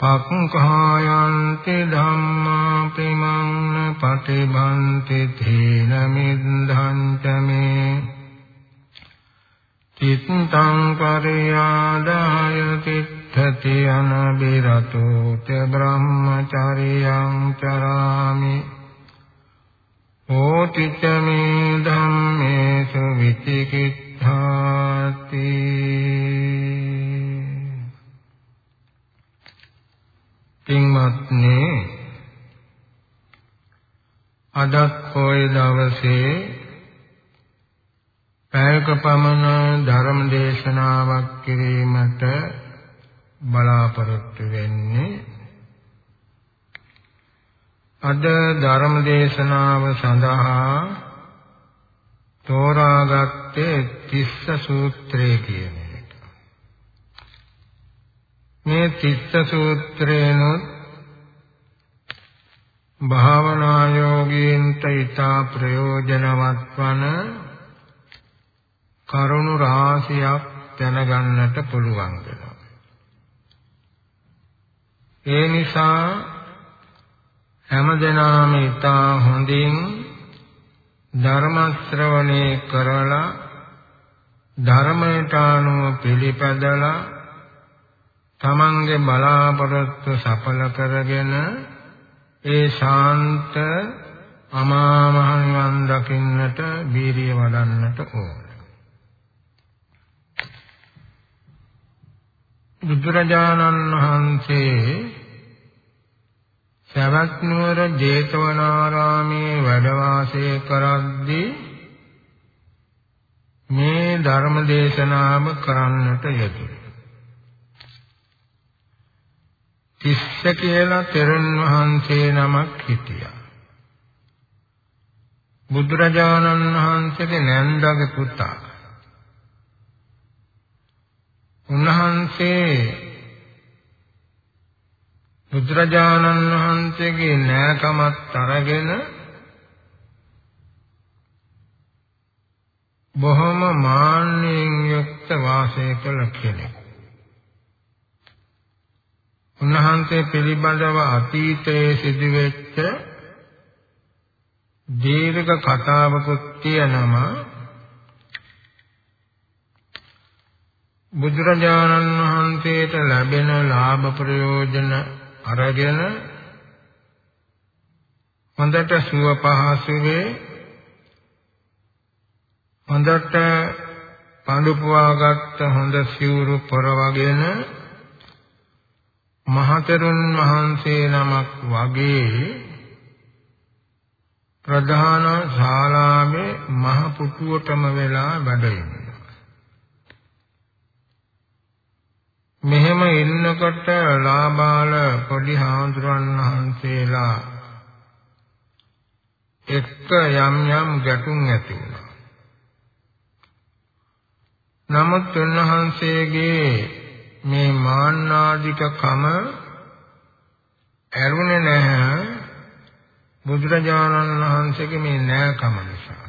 පක්ඛායන්ති ධම්මා ප්‍රමංන පටිභන්ති තේන මිද්ධං ච මේ චිත්තං පරියාදාය තිත්තති අනබිරතෝ ච බ්‍රහ්මචරියං චරාමි ඕති ච මේ ධම්මේසු විචිකිච්ඡාති පින්වත්නි අදත් පොය දවසේ පැයක පමණ ධර්ම දේශනාවක් කිරීමට බලාපොරොත්තු වෙන්නේ අද ධර්ම දේශනාව සඳහා තෝරාගත්තේ තිස්ස සූත්‍රය කියන එක. මේ තිස්ස සූත්‍රේනොත් භාවනා යෝගීන්ට ඊතා ප්‍රයෝජනවත් වන කරුණු රාශියක් දැනගන්නට පුළුවන් වෙනවා. ඒ නිසා හැමදෙනාම ඊතා හොඳින් ධර්ම ශ්‍රවණය කරලා ධර්මයට අනුව පිළිපදලා තමන්ගේ බලාපොරොත්තු සඵල කරගෙන ඒ ශාන්ත අමා මහ නිවන් දකින්නට බීරිය වඩන්නට ඕන. බුදුරජාණන් වහන්සේ සවැත් නුවර ජේතවනාරාමේ වැඩ වාසය කරද්දී මේ ධර්ම දේශනාව කරන්නට යෙදුණා. තිස්ස කියලා තෙරුන් වහන්සේ නමක් හිටියා. බුදුරජාණන් වහන්සේගේ නැන්දගේ පුතා. උන්වහන්සේ බුදුරජාණන් වහන්සේගේ නෑකමත් අරගෙන බොහොම මාන්නයෙන් යුක්ත වාසය කළ කෙනෙක්. උන්වහන්සේ පිළිබඳව අතීතයේ සිදුවෙච්ච දීර්ඝ කතාවකුත් තියෙනවා. බුදුරජාණන් වහන්සේට ලැබෙන ලාභ ප්‍රයෝජන අරගෙන හොඳට සුව පහසුවේ හොඳට පඳු පුවාගත්ත හොඳ සිවුරු පොරවගෙන මහතෙරුන් වහන්සේ නමක් වගේ ප්‍රධාන ශාලාවේ මහ පුටුවටම වෙලා වැඩ ඉන්නවා. මෙහෙම ඉන්නකොට ලාබාල පොඩි හාමුදුරන් වහන්සේලා එක්ක යම් යම් ගැටුම් ඇති වුණා. නමුත් උන්වහන්සේගේ මේ මාන්නාධික කම ඇරුණේ නැහැ බුදුරජාණන් වහන්සේගේ මේ නෑකම නිසා.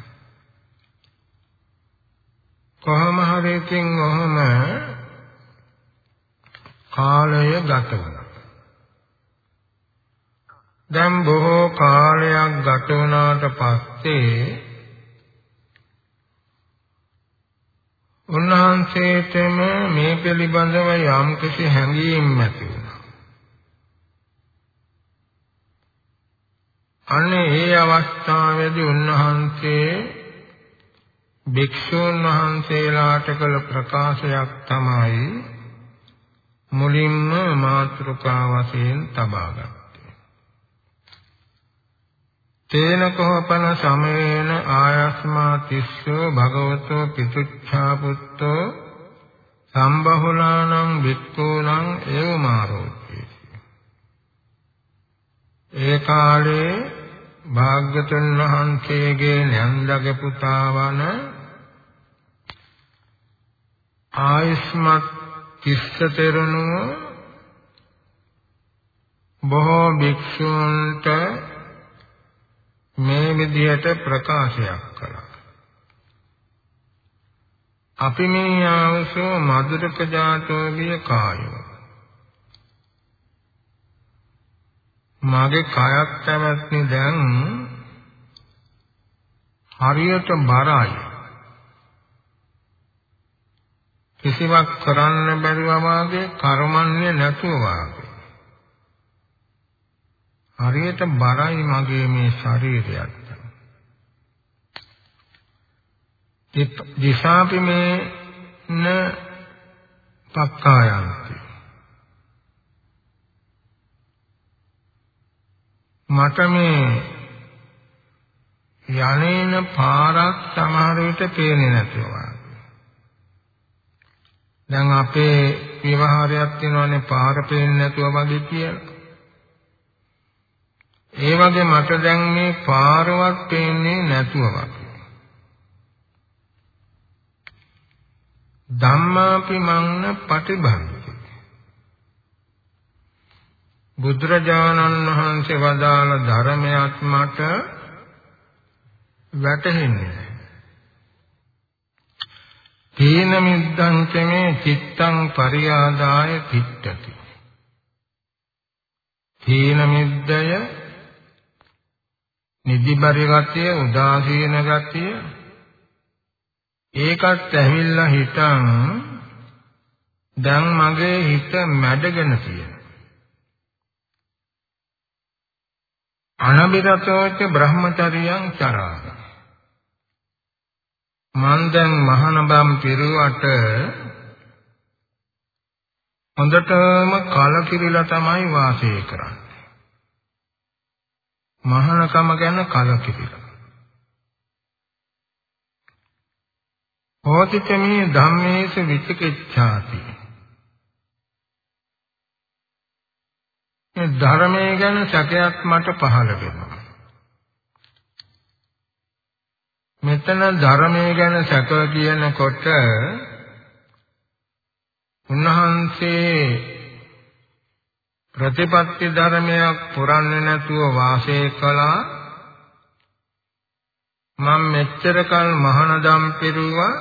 කොහොම හරි ඉතින් ඔහම කාලය ගත වුණා. දැන් බොහෝ කාලයක් ගත වුණාට පස්සේ උන්වහන්සේටම මේ පිළිබඳව යම්කිසි හැඟීම් ඇති වුණා. අනේ ඒ අවස්ථාවේදී උන්වහන්සේ භික්ෂුන් වහන්සේලාට කළ ප්‍රකාශයක් තමයි මුලින්ම මාතෘකා වශයෙන් තබා ගත්තේ. තේන කෝපන සමේන ආයස්මා තිස්සෝ භගවතෝ පිතුච්ඡා පුත්තෝ සම්බහුලානං වික්ඛූනං ඒවමාරෝති. ඒ කාලේ භාග්‍යතුන් වහන්සේගේ නන්දගේ පුතා වන ආයස්මත් කිස්ස තෙරණුව බොහෝ භික්ෂූන්ට මේ විදිහට ප්‍රකාශයක් කළා. අපි මේ ආවසෝ මధుරක ජාතෝ විය කායෝ. මගේ කයක් පැවැත්නි දැන් හරියට බරයි. කිසිවක් කරන්න බැරිව වාගේ කර්මන්නේ නැතුව වාගේ හරියට බරයි මගේ මේ ශරීරයත්. දිශාපි මේ න පක්කායන්ති මට මේ යන්නේන පාරක් සමහර විට පේන්නේ නැතුව දැන් අපේ විවහාරයක් තියෙනවානේ පාර පේන්නේ නැතුව වගේ කියලා. ඒ වගේ මට දැන් මේ පාරවත් පේන්නේ නැතුව වගේ. ධම්මාපි මන්න පටිභංති. බුදුරජාණන් වහන්සේ වදාළ ධර්මයක් මට වැටහෙන්නේ තීන මිද්දං ච මේ චිත්තං පරියාදාය තිට්ඨති. තීන මිද්දය නිදිබරි ගතිය උදාසීන ගතිය ඒකත් ඇවිල්ලා හිටන් දැන් මගේ හිත මැඩගෙන තියෙන අනබිරතෝච බ්‍රහ්මචරියං චරාග මං දැන් මහානබම් පිරුවට හොඳටම කලකිරිලා තමයි වාසය කරන්නේ. මහානකම ගැන කලකිරිලා. හෝතිතමේ ධම්මේස විචිකිච්ඡාති. මේ ධර්මයේ ගැන සැකයක් මට පහළ වෙනවා. මෙතන ධර්මයේ ගැන සැක කියනකොට උන්වහන්සේ ප්‍රතිපත්ති ධර්මයක් පුරන්නේ නැතුව වාසය කළා මම මෙච්චර කල් මහානදම් පිරුවා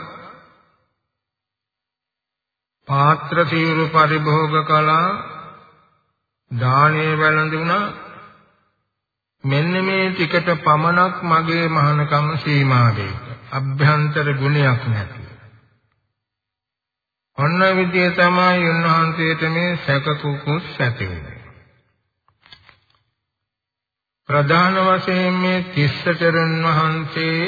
පාත්‍ර සීරු පරිභෝග කළා දානේ වැළඳුණා මෙන්න මේ ටිකට පමණක් මගේ මහානකම සීමා වෙයි. අභ්‍යන්තර ගුණයක් නැති. ඔන්න විදිය තමයි උන්වහන්සේට මේ සැකකුකුස් ඇති වෙන්නේ. ප්‍රධාන වශයෙන් මේ තිස්සතරන් වහන්සේ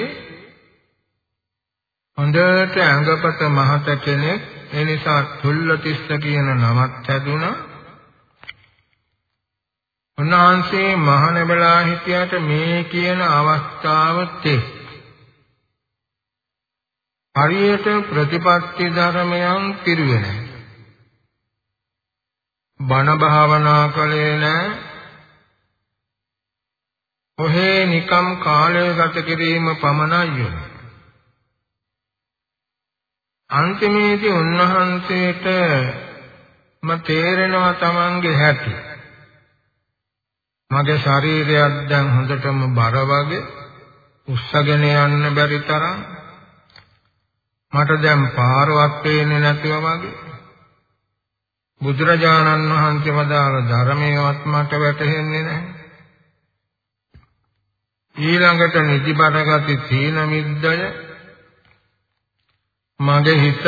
හොඳට අංගපත මහත කෙනෙක් ඒ නිසා තුල්ල තිස්ස කියන නමත් හැදුනා උන්වහන්සේ මහාන බලා හිටියට මේ කියන අවස්ථාව තෙක් හරියට ප්‍රතිපත්ති ධර්මයන් පිරුවේ නැහැ. බණ භාවනා කළේ නැහැ. ඔහේ නිකම් කාලය ගත කිරීම පමණයි යොමු. අන්තිමේදී උන්වහන්සේට ම තේරෙනවා Tamange හැටි. මගේ ශරීරයක් දැන් හොඳටම බර වගේ උස්සගෙන යන්න බැරි තරම් මට දැන් පාරවත් පේන්නේ නැතිව වගේ. බුදුරජාණන් වහන්සේ වදාළ ධර්මයවත් මට වැටහෙන්නේ නැහැ. ඊළඟට නිදිබර ගති තීන මිද්දය මගේ හිත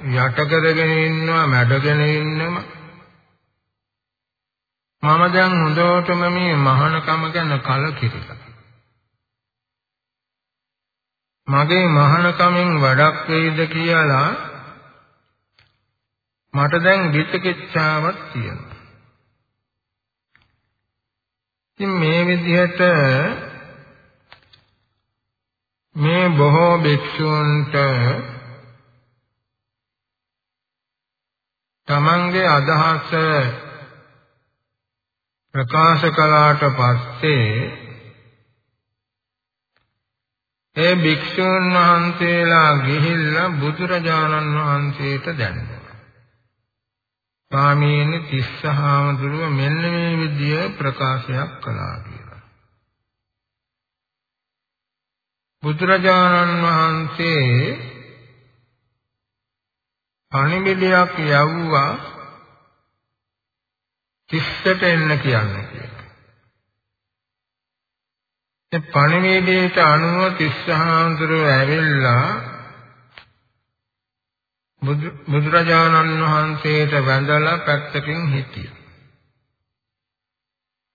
යට කරගෙන ඉන්නවා මැඩගෙන ඉන්නම මම දැන් හොඳටම මේ මහානකම ගැන කලකිරිලා මගේ මහානකමෙන් වැඩක් වෙයිද කියලා මට දැන් විචිකිච්ඡාවක් තියෙනවා. ඉතින් මේ විදිහට මේ බොහෝ භික්ෂූන්ට තමන්ගේ අදහස ප්‍රකාශ කළාට පස්සේ ඒ භික්ෂුන් වහන්සේලා ගිහිල්ලා බුදුරජාණන් වහන්සේට දැන්නා. ස්වාමීනි තිස්සහාමුදුරුව මෙන්න මේ විදිය ප්‍රකාශයක් කළා කියලා. බුදුරජාණන් වහන්සේ පණිවිඩයක් යවුවා තිස්සට එන්න කියන්නේ කියලා. ඒ පණිවිඩයට අනුව තිස්සහාඳුරෝ ඇවිල්ලා බුදුරජාණන් වහන්සේට වැඳලා පැත්තකින් හිටියා.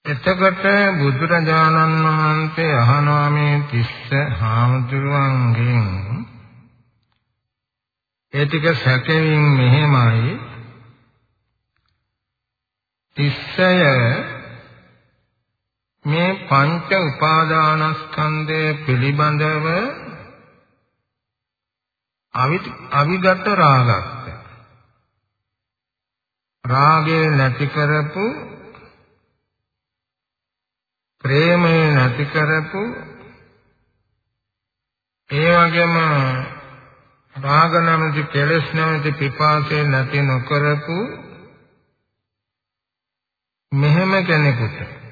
එතකොට බුදුරජාණන් වහන්සේ අහනවා මේ තිස්ස හාමුදුරුවන්ගෙන් ඒ ටික සැකෙමින් මෙහෙමයි තිස්සය මේ පංච උපාදානස්කන්ධය පිළිබඳව අවිගත රාගක්ද රාගය නැති කරපු ප්‍රේමය නැති කරපු ඒ වගේම රාග නැමැති කෙලෙස් නැමැති පිපාසය නැති නොකරපු මෙහෙම කෙනෙකුට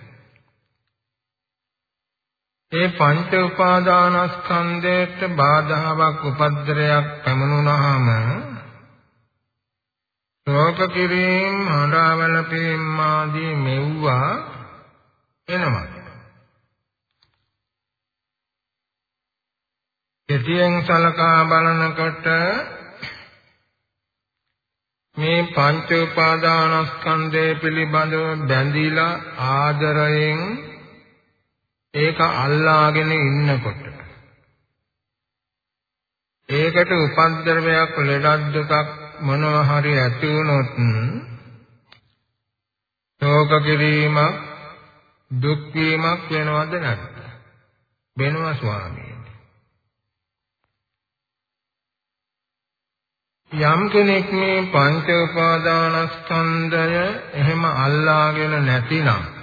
ඒ පංච උපාදානස්කන්ධයට බාධාවක් උපද්දරයක් පැමුණුනහම ශෝක කිරීම හඬවල පීම් ආදී මෙව්වා එනවා. කෙටියෙන් සලකා බලනකොට මේ පංච උපාදානස්කන්ධය පිළිබඳව බැඳිලා ආදරයෙන් ඒක අල්ලාගෙන ඉන්නකොට. ඒකට උපද්දරවයක් ලෙඩක් දුකක් මොනවා හරි ඇති වුණොත් ශෝක කිරීමක් දුක් වීමක් වෙනවද නැද්ද? වෙනවා ස්වාමී යම් කෙනෙක් මේ පංච උපාදානස්කන්ධය එහෙම අල්ලාගෙන නැතිනම්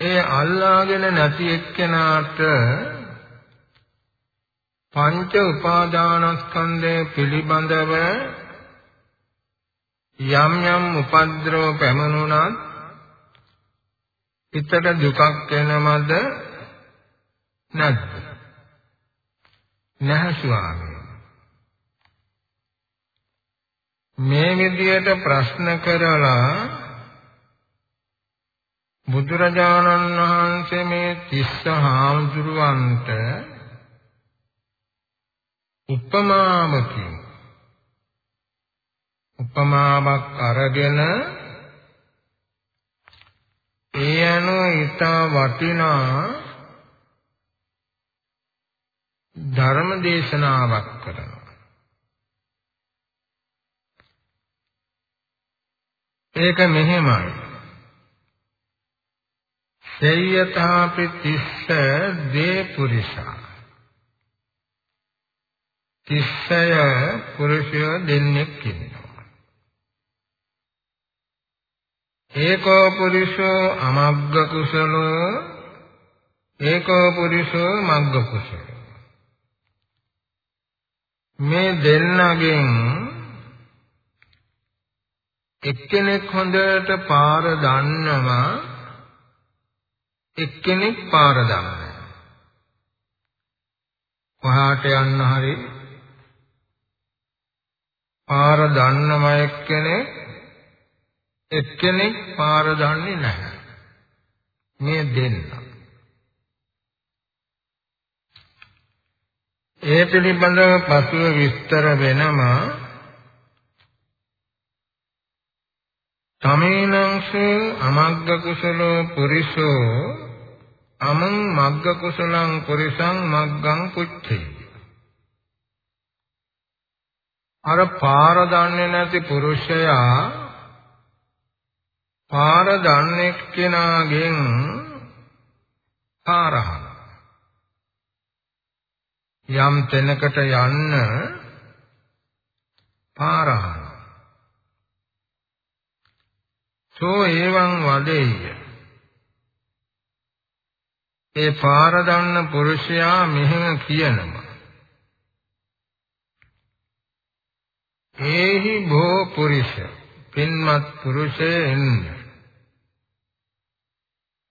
ඒ අල්ලාගෙන නැති එක්කෙනාට පංච උපාදානස්කන්ධය පිළිබඳව යම් යම් උපද්‍රව පැමනුණත් හිතට දුකක් එනමද නැද්ද? නැහැ ස්වාමී. මේ විදියට ප්‍රශ්න කරලා බුදුරජාණන් වහන්සේ මේ තිස්ස හාමුදුරුවන්ට උපමාවකින් උපමාවක් අරගෙන ඒ අනුව ඊට වටිනා ධර්ම දේශනාවක් කරනවා ඒක මෙහෙමයි. සේයතාපි තිස්ස දේ පුරිසා. තිස්සය පුරුෂය දෙන්නෙක් ඉන්නවා. ඒකෝ පුරිසෝ අමග්ග කුසලෝ ඒකෝ පුරිසෝ මග්ග කුසලෝ මේ දෙන්නගෙන් එක්කෙනෙක් හොඳට පාර දන්නවා එක්කෙනෙක් පාර දන්නේ කොහාට යන්න හරි පාර දන්නම එක්කෙනෙක් එක්කෙනෙක් පාර දන්නේ නැහැ මේ දෙන්න. ඒ පිළිබඳව පසුව විස්තර වෙනවා තමේනංස අමග්ග කුසලෝ පුරිසෝ අමං මග්ග කුසලං පුරිසං මග්ගං පුච්චේ. අර පාර දන්නේ නැති පුරුෂයා පාර දන්නේ කෙනාගෙන් පාරහන. යම් තැනකට යන්න පාරහන. සෝ එවං වදෙය්‍ය. ඒ පාර දන්න පුරුෂයා මෙහෙම කියනවා. ඒහි භෝ පුරිෂ පින්මත් පුරුෂයෙන්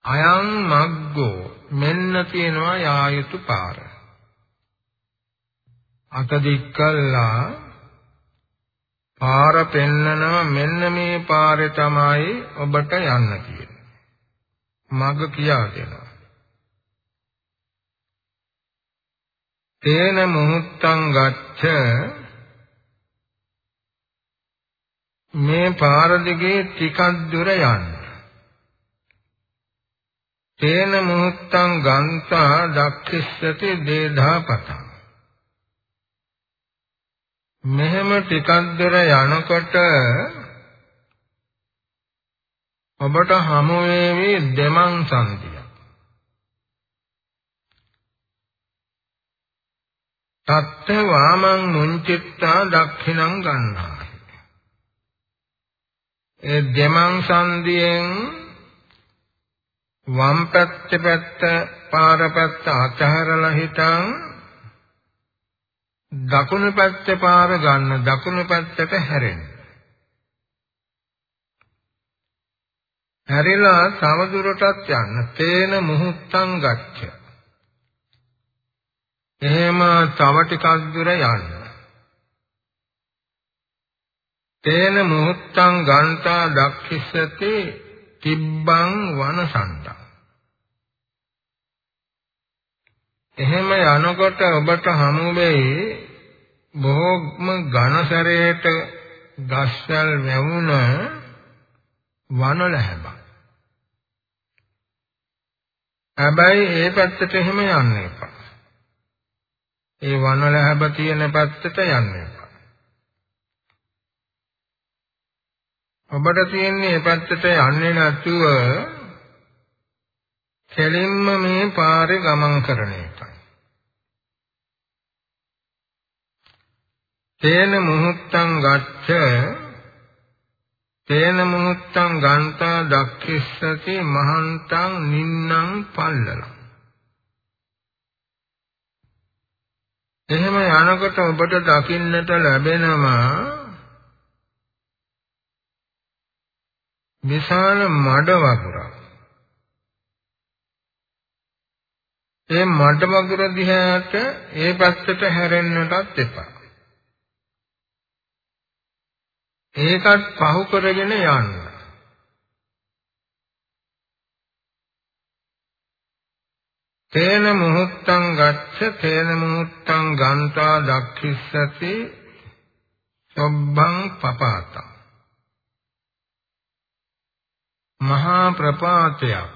අයං මග්ගෝ මෙන්න තියෙනවා යා යුතු පාර. අත දික්කල්ලා පාර පෙන්නනවා මෙන්න මේ පාරේ තමයි ඔබට යන්න කියන්නේ මග කියා දෙනවා. තේන මුහුත්තං ගච්ඡ මේ පාර දිගේ ටිකක් දුර යන්න. තේන මුහුත්තං ගන්තා දක්ඛිස්සති දේධාපතං. මෙහෙම ටිකක් දුර යනකොට ඔබට හමු වේවි දෙමන් සංතිය. තත්ත වාමං මුංචිත්තා දක්ඛිනං ගන්නා ඒ දෙමං සංදියෙන් වම් පැත්තේ පැත්ත පාර පැත්ත අතහැරලා හිටන් දකුණු පැත්තේ පාර ගන්න දකුණු පැත්තට හැරෙන්න. හැරිලා තව දුරටත් යන්න. තේන මුහුත්තං ගච්ඡ. එහෙම තව ටිකක් දුර යන්න. තේන මුහුත්තං ගන්තා දක්ඛිස්සති තිබ්බං වනසන්තං එහෙම යනකොට ඔබට හමු වෙයි බොහොම ඝනසරයට ගස්වැල් වැවුන වන ලැබ. හැබැයි ඒ පැත්තට එහෙම යන්න එපා. ඒ වන ලැබ තියෙන පැත්තට යන්න එපා. ඔබට තියෙන්නේ මේ පැත්තට යන්නේ නැතුව කෙලින්ම මේ පාරේ ගමන් කරන එකයි. තේන මුහුත්තං ගච්ඡ තේන මුහුත්තං ගන්තා දක්ඛිස්සති මහන්තං නින්නං පල්ලලං එහෙම යනකොට ඔබට දකින්නට ලැබෙනවා විශාල මඩ වගුරක්. ඒ මඩ වගුර දිහාට ඒ පැත්තට හැරෙන්නටත් එපා. ඒකත් පහු කරගෙන යන්න. තේන මුහුත්තං ගච්ඡ තේන මුහුත්තං ගන්තා දක්ඛිස්සති සොබ්බං පපාතං. මහා ප්‍රපාතයක්.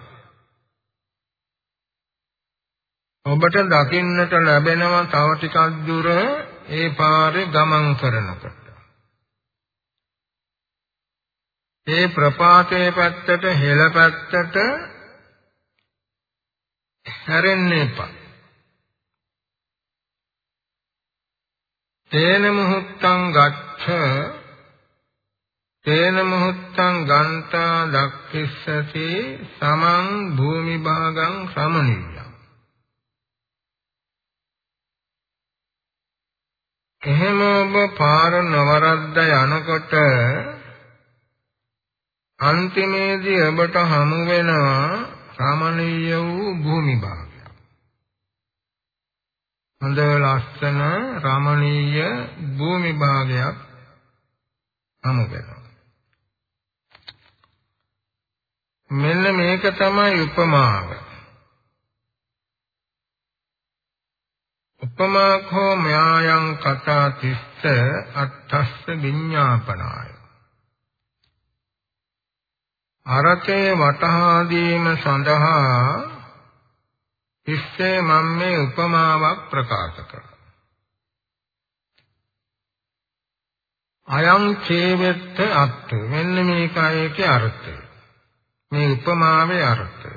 ඔබට දකින්නට ලැබෙනවා තව ටිකක් දුර ඒ පාරේ ගමන් කරනකොට. ඒ ප්‍රපාතයේ පැත්තට හෙළ පැත්තට හැරෙන්න එපා. තේන මුහුත්තං ගච්ඡ තේන මොහොත්තං ගන්තා දක්ඛිස්සති සමං භූමි භාගං සමනියං එහෙම ඔබ පාර නවරද්ද යනකොට අන්තිමේදී ඔබට හමු වෙනවා සාමාන්‍ය වූ භූමි භාගයක් හොඳ ලස්සන රමණීය භූමි භාගයක් හමු වෙනවා මෙන්න මේක තමයි උපමාව. උපමාඛෝ මයායන් කතා තිස්ස අට්ඨස්ස විඤ්ඤාපනාය. අරතේ වටහා දීම සඳහා ඉස්සේ මම මේ උපමාවක් ප්‍රකාශ කරා. අයං චේවෙත්ත අත්ථ මෙන්න මේකයි ඒකේ අර්ථය. මේ උපමාවේ අර්ථය.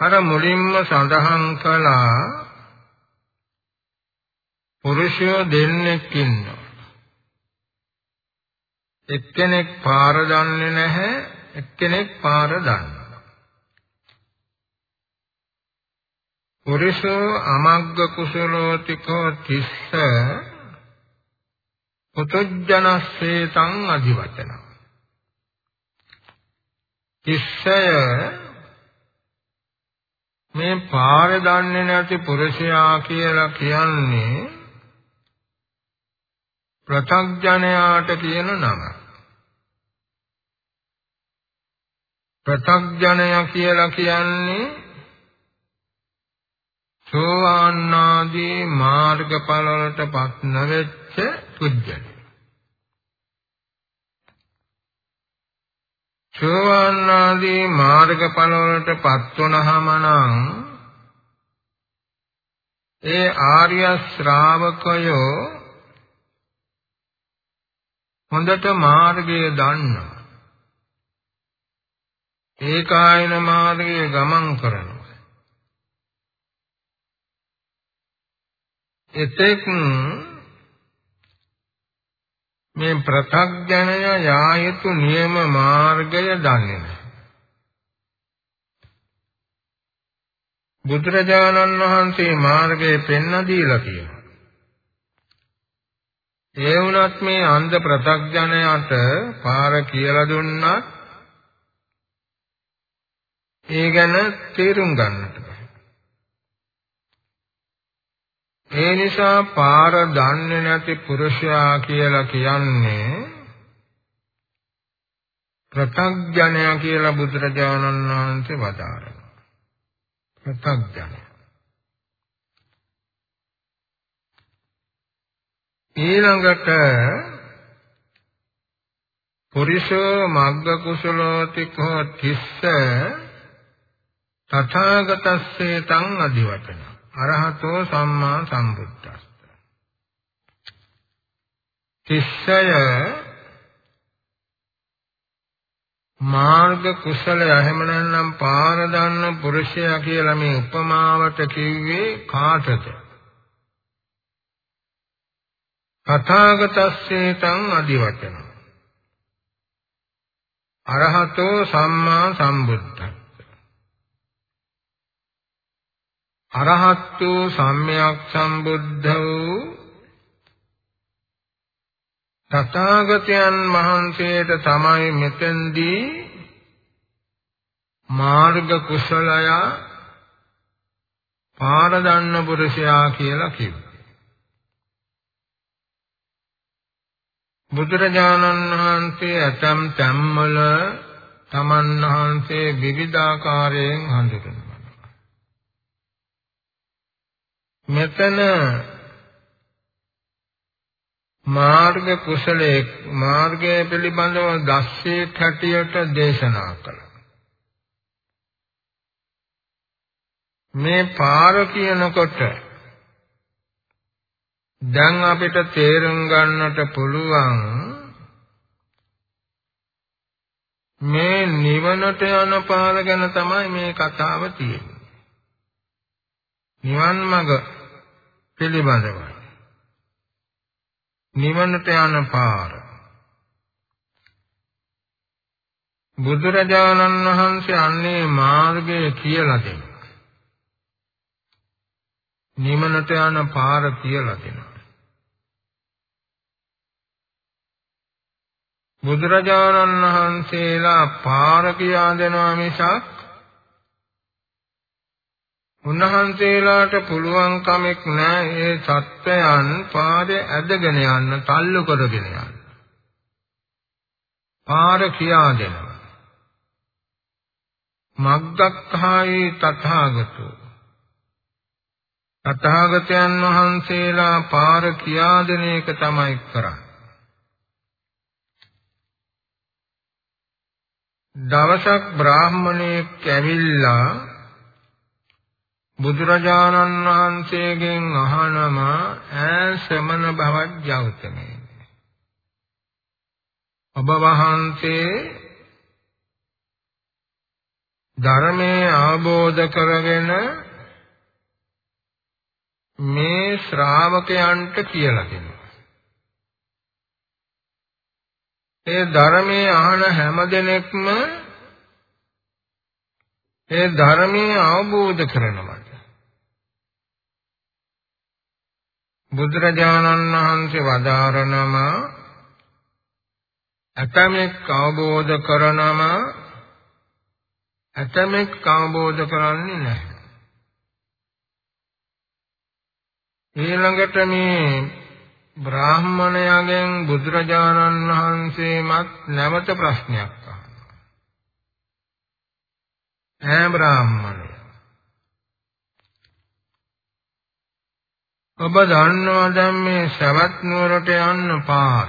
අර මුලින්ම සඳහන් කළා පුරුෂයෝ දෙන්නෙක් ඉන්නවා. එක්කෙනෙක් පාර දන්නේ නැහැ, එක්කෙනෙක් පාර දන්නවා. පුරුෂෝ අමග්ග කුසලෝතිකෝ තිස්ස පුතජනස්සේතං අධිවචන. තිස්සය මේ පාර දන්නේ නැති පුරුෂයා කියලා කියන්නේ ප්‍රතග්ජනයාට කියන නම. ප්‍රතග්ජනය කියලා කියන්නේ සෝවාන් ආදී මාර්ගඵල වලටපත් නොවෙච්ච පුජ්‍යල. සෝවාන් ආදී මාර්ගඵල වලටපත් වුණාම නම් ඒ ආර්ය ශ්‍රාවකයෝ හොඳට මාර්ගය දන්නවා. ඒකායන මාර්ගයේ ගමන් කරනවා. එතෙක් මේ ප්‍රත්‍යඥය යා යුතු නියම මාර්ගය දන්නේ නැහැ. බුදුරජාණන් වහන්සේ මාර්ගය පෙන්වා දීලා කියනවා. ඒ වුණත් මේ අන්ධ ප්‍රත්‍යඥයට පාර කියලා දුන්නත් ඒ ගැන තේරුම් ගන්නට බෑ. ඒ නිසා පාර දන්නේ නැති පුරුෂයා කියලා කියන්නේ ප්‍රත්‍යඥය කියලා බුදුරජාණන් වහන්සේ වදාරනවා. ප්‍රත්‍යඥය. ඊළඟට පුරිසෝ මග්ග කුසලෝති කෝ තිස්ස තථාගතස්සේ තං අධිවචන අරහතෝ සම්මා සම්බුද්දස්ස තිස්සය මාර්ග කුසල එහෙම නැත්නම් පාර දන්න පුරුෂයා කියලා මේ උපමාවට කිව්වේ කාටද? තථාගතස්සේ තං අදිවචන. අරහතෝ සම්මා සම්බුද්ධ. අරහත් වූ සම්්‍යක් සම්බුද්ධ වූ තථාගතයන් වහන්සේට තමයි මෙතෙන්දී මාර්ග කුසලය පාර දන්න පුරුෂයා කියලා කිව්වා. බුදුරජාණන් වහන්සේ ඇතම් තැම්වල තමන් වහන්සේ විවිධාකාරයෙන් හඳුන්වනවා. මෙතන මාර්ග කුසලයේ මාර්ගය පිළිබඳව දස්සේ කටියට දේශනා කළා. මේ පාර කියනකොට දැන් අපිට තේරුම් ගන්නට පුළුවන් මේ නිවනට යන පාර ගැන තමයි මේ කතාව තියෙන්නේ. නිවන් මඟ පිළිබඳවයි. නිවනට යන පාර. බුදුරජාණන් වහන්සේ අන්නේ මාර්ගය කියලා දෙනවා. නිවනට යන පාර කියලා දෙනවා. බුදුරජාණන් වහන්සේලා පාර කියා දෙනවා මිසක් උන්වහන්සේලාට පුළුවන් කමක් නැහැ ඒ සත්‍යයන් පාදේ ඇදගෙන යන්න, තල්ලු කරගෙන යන්න. පාර කියා දෙනවා. මග්ගක්ඛායේ තථාගතෝ තථාගතයන් වහන්සේලා පාර කියා දෙන එක තමයි කරන්නේ. දවසක් බ්‍රාහමණයෙක් ඇවිල්ලා බුදුරජාණන් වහන්සේගෙන් අහනම ඈ ශ්‍රමණ භවත් ජෞතමේ ඔබ වහන්සේ ධර්මයේ අවබෝධ කරගෙන මේ ශ්‍රාවකයන්ට කියලා දෙනවා. ඒ ධර්මයේ අහන හැම දෙනෙක්ම ඒ ධර්මයේ අවබෝධ කරනවා. බුදුරජාණන් වහන්සේ වදාරනම ඇතමෙක් අවබෝධ කරනම ඇතමෙක් අවබෝධ කරන්නේ නැහැ. ඊළඟට මේ බ්‍රාහ්මණයාගෙන් බුදුරජාණන් වහන්සේමත් නැවත ප්‍රශ්නයක් අහනවා. ඈ බ්‍රාහ්මණය ඔබ දන්නවා දැන් මේ සවැත් නුවරට යන්න පාර.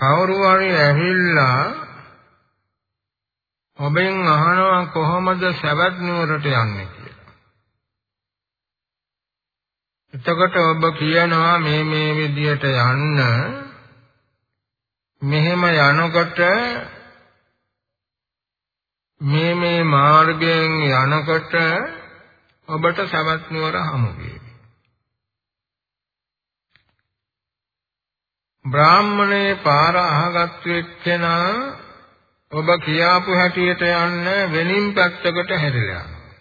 කවුරු හරි ඇවිල්ලා ඔබෙන් අහනවා කොහොමද සවැත් නුවරට යන්නේ කියලා. එතකොට ඔබ කියනවා මේ මේ විදියට යන්න මෙහෙම යනකොට මේ මේ මාර්ගයෙන් යනකොට ඔබට සවැත් නුවර හමු වේවි. බ්‍රාහ්මණේ පාර අහගත්තු එක්කෙනා ඔබ කියාපු හැටියට යන්න වෙනින් පැත්තකට හැරිලා යනවා.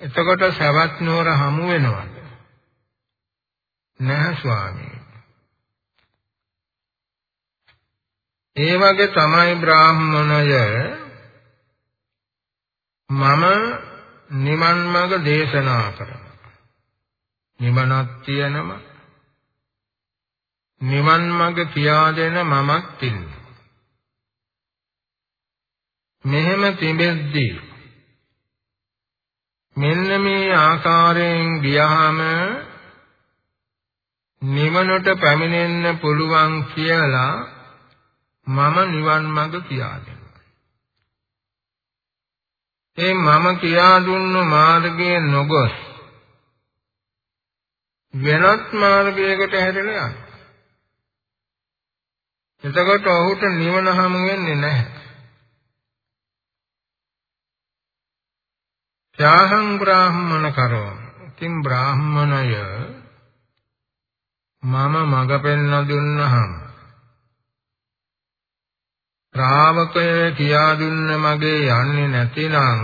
එතකොට සවැත් නුවර හමු වෙනවද? නැහැ ස්වාමී. ඒ වගේ තමයි බ්‍රාහ්මණය මම නිවන් මඟ දේශනා කරනවා. නිවනක් තියෙනම නිවන් මඟ කියා දෙන මමක් ඉන්නවා. මෙහෙම තිබෙද්දී මෙන්න මේ ආකාරයෙන් ගියහම නිවනට පැමිණෙන්න පුළුවන් කියලා මම නිවන් මඟ කියා දෙනවා. ඒ මම කියා දුන්නු මාර්ගයේ නොගොස් වෙනත් මාර්ගයකට හැරෙලා යනවා. එතකොට ඔහුට නිවන හමු වෙන්නේ නැහැ. ත්‍යාහං බ්‍රාහ්මණ කරෝ. ඉතින් බ්‍රාහ්මණය මම මඟ පෙන්න දුන්නහම ශ්‍රාවකය කියා දුන්න මගේ යන්නේ නැතිනම්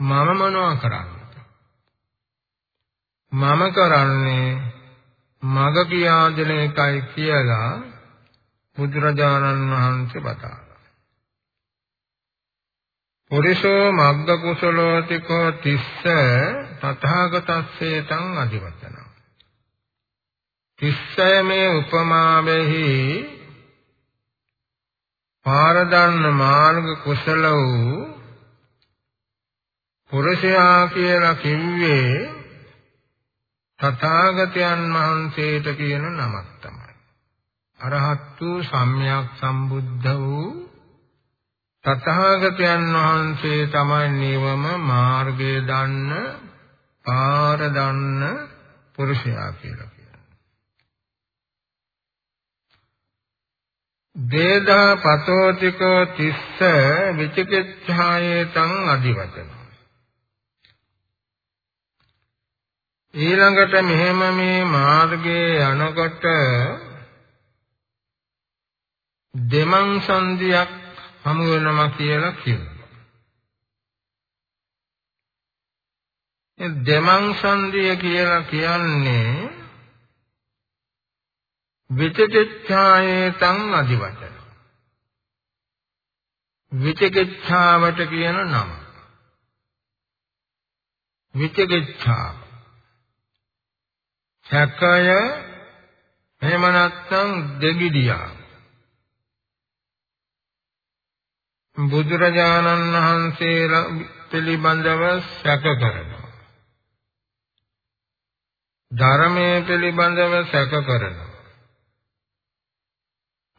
මම මොනවා කරන්නේ මම කරන්නේ මග කියා දෙන එකයි කියලා බුදුරජාණන් වහන්සේ බතාලා පුරිසෝ මග්ග කුසලෝතිකෝ තිස්ස තථාගතස්සේ තං අධිවචන. තිස්සය මේ උපමාවෙහි පාරදන්න මාර්ග කුසල වූ පුරුෂයා කියලා කිව්වේ තථාගතයන් වහන්සේට කියන නමක් තමයි. අරහත් වූ සම්්‍යක් සම්බුද්ධ වූ තථාගතයන් වහන්සේ තමයි නිවම මාර්ගය දන්න පාර දන්න පුරුෂයා කියලා. දේදා පතෝතිකෝ තිස්ස විචිකිච්ඡායේතං අධිවචන ඊළඟට මෙහෙම මේ මාර්ගයේ යනකොට දෙමං සංදියක් හමු වෙනවා කියලා කියනවා. ඒ දෙමං සංදිය කියලා කියන්නේ විචිකිච්ඡායේතං අධිවචන විචිකිච්ඡාවට කියන නම. විචිකිච්ඡාව සැකය එහෙම නැත්නම් දෙගිඩියා. බුදුරජාණන් වහන්සේලා පිළිබඳව සැක කරනවා. ධර්මයේ පිළිබඳව සැක කරනවා.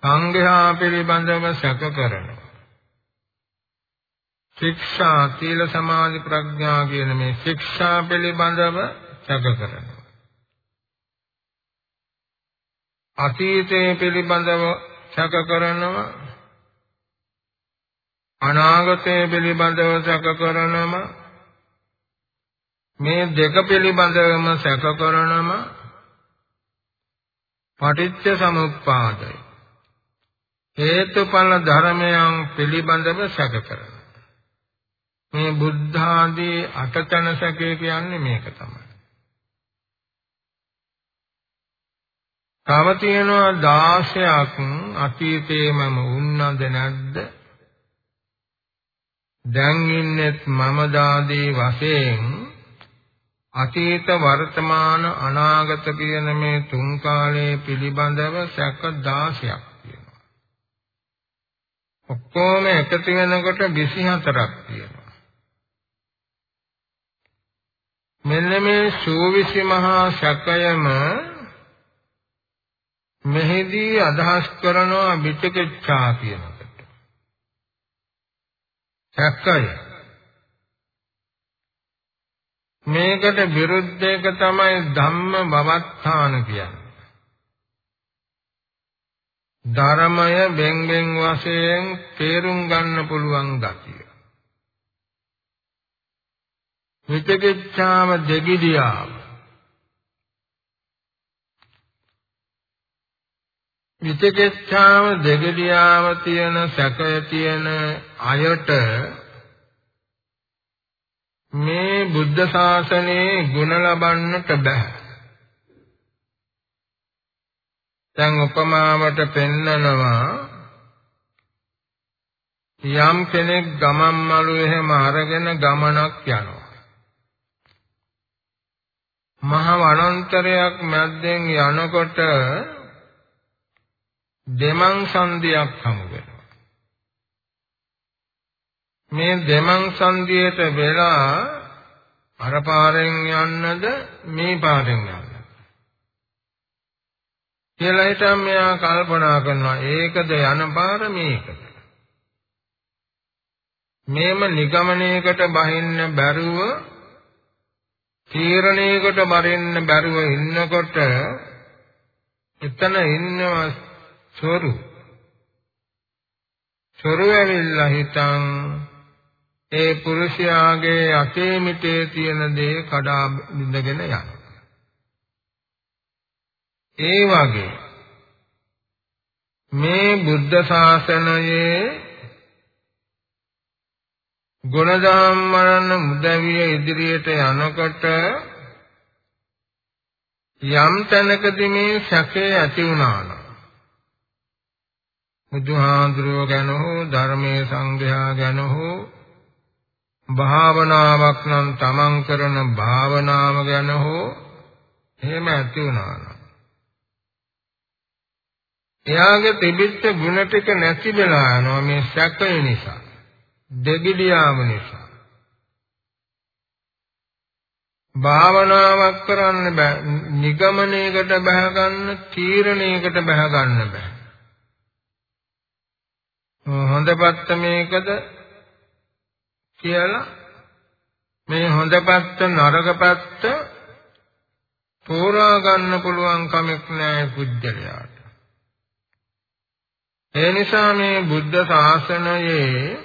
සංඝයා පිළිබඳව සැක කරනවා ශික්ෂා සීල සමාධි ප්‍රඥා කියන මේ ශික්ෂා පිළිබඳව සැක කරනවා. අතීතයේ පිළිබඳව සැක කරනවා. අනාගතයේ පිළිබඳව සැක කරනවා. මේ දෙක පිළිබඳවම සැක කරනවා. පටිච්ච සමුප්පාදය හේතුඵල ධර්මයන් පිළිබඳව සැක කරනවා. මේ බුද්ධ ආදී අටතන සැකේ කියන්නේ මේක තමයි. තව තියෙනවා 16ක් අතීතේමම උන්නද නැද්ද? දැන් ඉන්නෙත් මම දාදී වශයෙන් අතීත වර්තමාන අනාගත කියන මේ තුන් කාලයේ පිළිබඳව සැක 16ක් තියෙනවා. ඔක්කොම එකතු වෙනකොට 24ක් තියෙනවා. මෙන්න මේ සූවිසි මහා සැකයම මෙහිදී අදහස් කරනවා විචිකිච්ඡා කියනකට. සැකය මේකට විරුද්ධ එක තමයි ධම්ම බවත්තාන කියන්නේ. ධර්මය බෙන් බෙන් වශයෙන් තේරුම් ගන්න පුළුවන් ගතිය. විචිකිච්ඡාව දෙගිඩියාව විචිකිච්ඡාව දෙගිඩියාව තියෙන සැකය තියෙන අයට මේ බුද්ධ ශාසනයේ ගුණ ලබන්නට බෑ. දැන් උපමාවට පෙන්නනවා යම් කෙනෙක් ගමන් මළු එහෙම අරගෙන ගමනක් යනවා. මහ වනාන්තරයක් මැද්දෙන් යනකොට දෙමං සන්ධියක් හමු වෙනවා. මේ දෙමං සන්ධියට වෙලා අර පාරෙන් යන්නද මේ පාරෙන් යන්නද කියලා හිතන් මෙයා කල්පනා කරනවා ඒකද යන පාර මේකද? මේම නිගමනයකට බහින්න බැරුව තීරණයකට බරින්න බැරුව ඉන්නකොට එතන ඉන්නවා සොරු සොරු ඇවිල්ලා හිටන් ඒ පුරුෂයාගේ අතේ මිටේ තියෙන දේ කඩා බිඳගෙන යනවා. ඒ වගේ. මේ බුද්ධ ශාසනයේ ගුණධම් මරණ මුදවිය ඉදිරියට යනකොට යම් තැනකදී මේ සැකේ ඇති වුණා නම් බුදුහාඳුරෝ ගැන හෝ ධර්මයේ සංග්‍රහය ගැන හෝ භාවනාවක් නම් තමන් කරන භාවනාව ගැන හෝ එහෙම ඇති වුණා නම් එයාගේ තිබිච්ච ගුණ ටික නැති වෙලා යනවා මේ සැකය නිසා දෙගිඩියාම නිසා. භාවනාවක් කරන්න බෑ නිගමනයකට බහ ගන්න තීරණයකට බහ ගන්න බෑ. හොඳ පැත්ත මේකද කියලා මේ හොඳ පැත්ත නරක පැත්ත තෝරා ගන්න පුළුවන් කමක් නැහැ පුජ්‍යලයාට. ඒ නිසා මේ බුද්ධ ශාසනයේ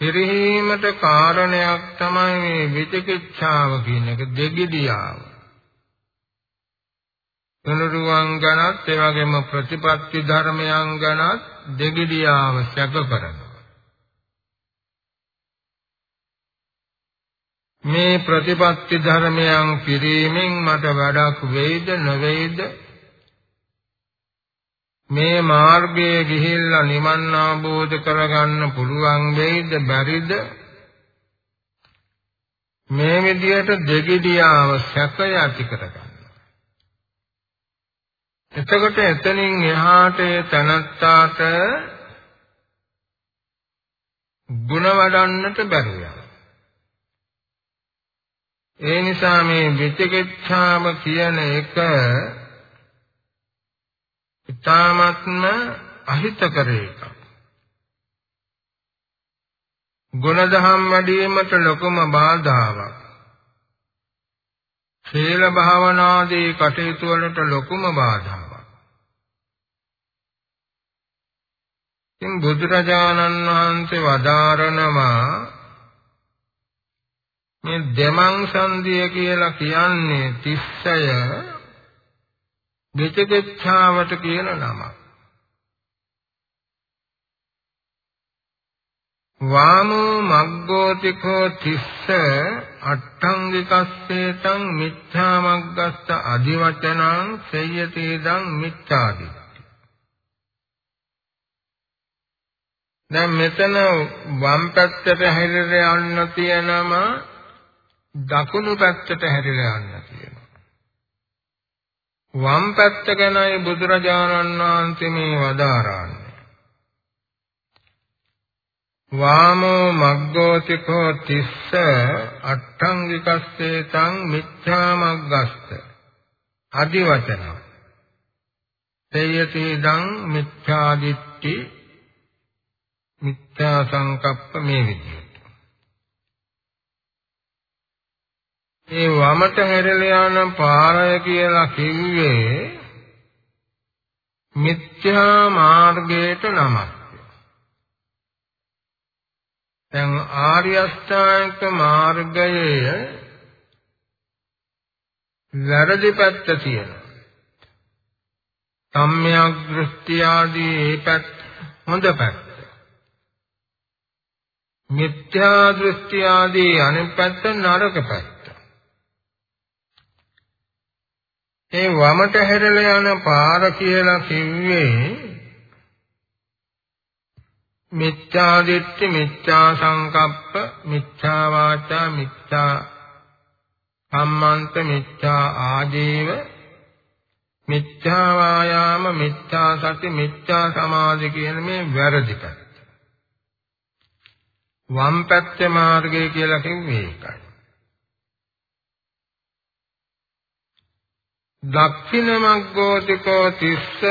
පිරිහීමට කාරණයක් තමයි මේ විචිකිච්ඡාව කියන එක දෙගිඩියාව. තුනුරුවන් ගැනත් ඒ වගේම ප්‍රතිපත්ති ධර්මයන් ගැනත් දෙගිඩියාව සැක කරනවා. මේ ප්‍රතිපත්ති ධර්මයන් පිරීමෙන් මට වැඩක් වෙයිද නොවේද මේ මාර්ගයේ ගිහිල්ලා නිවන් අවබෝධ කරගන්න පුළුවන් වෙයිද බැරිද මේ විදියට දෙගිඩියාව සැකය ඇති කරගන්න. එතකොට එතනින් එහාට තනත්තාට ಗುಣ වඩන්නට බැරුව යනවා. ඒ නිසා මේ විචිකිච්ඡාව කියන එක ඊ타ත්ම අහිතකර එකක්. ගුණධම් වැඩිවීමට ලොකුම බාධාවක්. සීල භාවනාදී කටයුතු වලට ලොකුම බාධාවක්. ඉතින් බුදුරජාණන් වහන්සේ වදාරනවා මේ දෙමං සංදිය කියලා කියන්නේ තිස්සය විචිකිච්ඡාවට කියන නමක්. වාමෝ මග්ගෝතිකෝ තිස්ස අට්ඨංගිකස්සේතං මිච්ඡා මග්ගස්ස අදිවචනං සේයතේදං මිච්ඡාදි දැන් මෙතන වම් පැත්තට හැරිලා යන්න තියෙනම දකුණු පැත්තට හැරිලා යන්න තියෙනවා වම් පැත්ත ගැනයි බුදුරජාණන් වහන්සේ මේ වදාරන්නේ. වාමෝ මග්ගෝතිකෝ තිස්ස අට්ඨංගිකස්සේ තං මිච්ඡා මග්ගස්ත අදි වචන තේයති දං මිච්ඡා දිට්ඨි. මිත්‍යා සංකප්ප මේ විදිහට ඒ වමට හැරලා යන පාරය කියලා කිව්වේ මිත්‍යා මාර්ගයට නමක් දැන් ආර්ය අෂ්ටාංගික මාර්ගයේ වැරදි පැත්ත තියෙනවා. සම්‍යක් දෘෂ්ටි ආදී ඒ පැත්ත හොඳ පැත්ත. මිත්‍යා දෘෂ්ටි ආදී අනිත් පැත්ත නරක පැත්ත. ඒ වමට හැරලා යන පාර කියලා කිව්වේ මිච්ඡා දිට්ඨි මිච්ඡා සංකප්ප මිච්ඡා වාචා මිච්ඡා කම්මන්ත මිච්ඡා ආජීව මිච්ඡා වායාම මිච්ඡා සති මිච්ඡා සමාධි කියන මේ වැරදි පැත්ත. වම් පැත්තේ මාර්ගය කියලා කිව්වේ ඒකයි. දක්ෂින මග්ගෝතිකෝ තිස්ස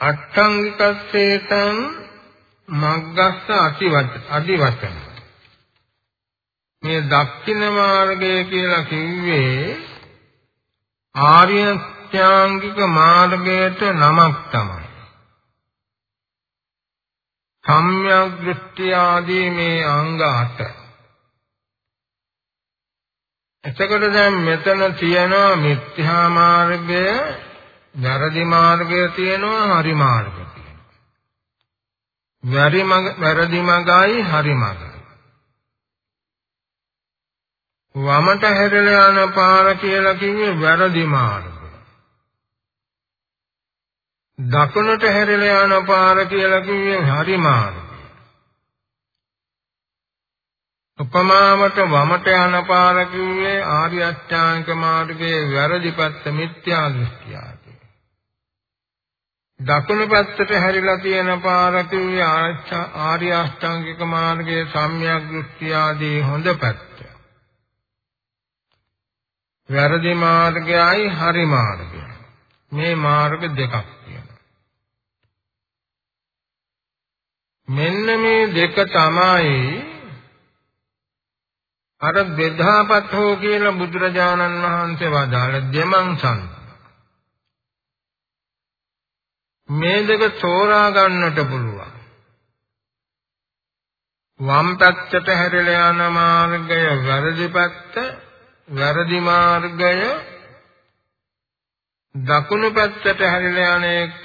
අට්ඨංගිකස්සේතං මග්ගස්ස අතිවච අදිවචන. මේ දක්ෂින මාර්ගය කියලා කිව්වේ ආර්ය ත්‍යාංගික මාර්ගයට නමක් තමයි. සම්‍යක් දෘෂ්ටි ආදී මේ අංග 8 එතකොට දැන් මෙතන තියෙනවා මිත්‍යා මාර්ගය වැරදි මාර්ගය තියෙනවා හරි මාර්ගය තියෙනවා. වැරදි මඟ වැරදි මඟයි හරි මඟයි වමට හැරලා යන පාර කියලා කිව්වේ වැරදි මාර්ගය. දකුණට හැරලා යන පාර කියලා කිව්වේ හරි මාර්ගය. උපමාවට වමට යන පාර කිව්වේ ආර්ය අෂ්ටාංග මාර්ගයේ වැරදි පැත්ත මිත්‍යා දෘෂ්ටියයි දකුණු පැත්තට හැරිලා තියෙන පාර කිව්වේ ආර්ය අෂ්ටාංගික මාර්ගයේ සම්‍යක් දෘෂ්ටි ආදී හොඳ පැත්ත. වැරදි මාර්ගයයි හරි මාර්ගය. මේ මාර්ග දෙකක් තියෙනවා. මෙන්න මේ දෙක තමයි අර බෙදාපත් හෝ කියලා බුදුරජාණන් වහන්සේ වදාළ දෙමංසන් මේ දෙක තෝරා ගන්නට පුළුවන්. වම් පැත්තට හැරිලා යන මාර්ගය වැරදි පැත්ත, වැරදි මාර්ගය දකුණු පැත්තට හැරිලා යන එක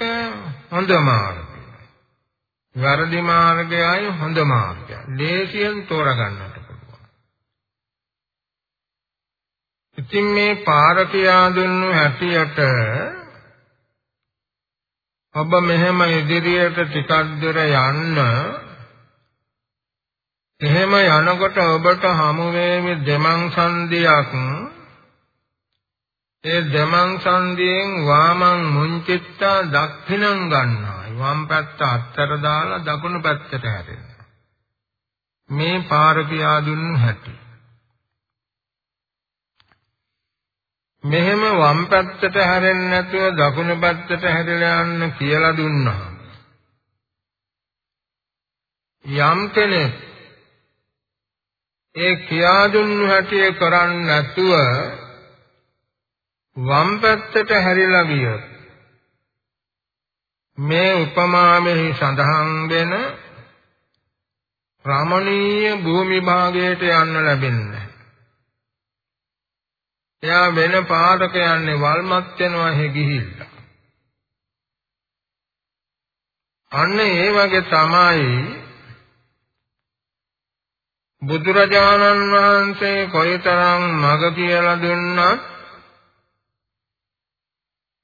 හොඳ මාර්ගය. වැරදි මාර්ගයයි හොඳ මාර්ගය. ලේසියෙන් තෝරා ගන්නට පුළුවන්. ඉතින් මේ පාර කියා දුන්නු හැටියට ඔබ මෙහෙම ඉදිරියට ටිකක් දුර යන්න එහෙම යනකොට ඔබට හමු වේවි දෙමං සන්ධියක්. ඒ දෙමං සන්ධියෙන් වාමං මුංචිත්තා දක්ඛිනං ගන්නවා වම් පැත්ත අත්තර දාලා දකුණු පැත්තට හැරෙනවා. මේ පාර පියා දුන්නු හැටි. මෙහෙම වම් පැත්තට හැරෙන්නේ නැතුව දකුණු පැත්තට හැරිලා යන්න කියලා දුන්නා. යම් කෙනෙක් ඒ කියා දුන්නු හැටි කරන්නේ නැතුව වම් පැත්තට හැරිලා ගියොත් මේ උපමාවෙහි සඳහන් වෙන රමණීය භූමි භාගයට යන්න ලැබෙන්නේ. එයා වෙන පාරක යන්නේ වල්මත් වෙනවා හේ ගිහිල්ලා. අන්න ඒ වගේ තමයි බුදුරජාණන් වහන්සේ කොයිතරම් මඟ කියලා දුන්නත්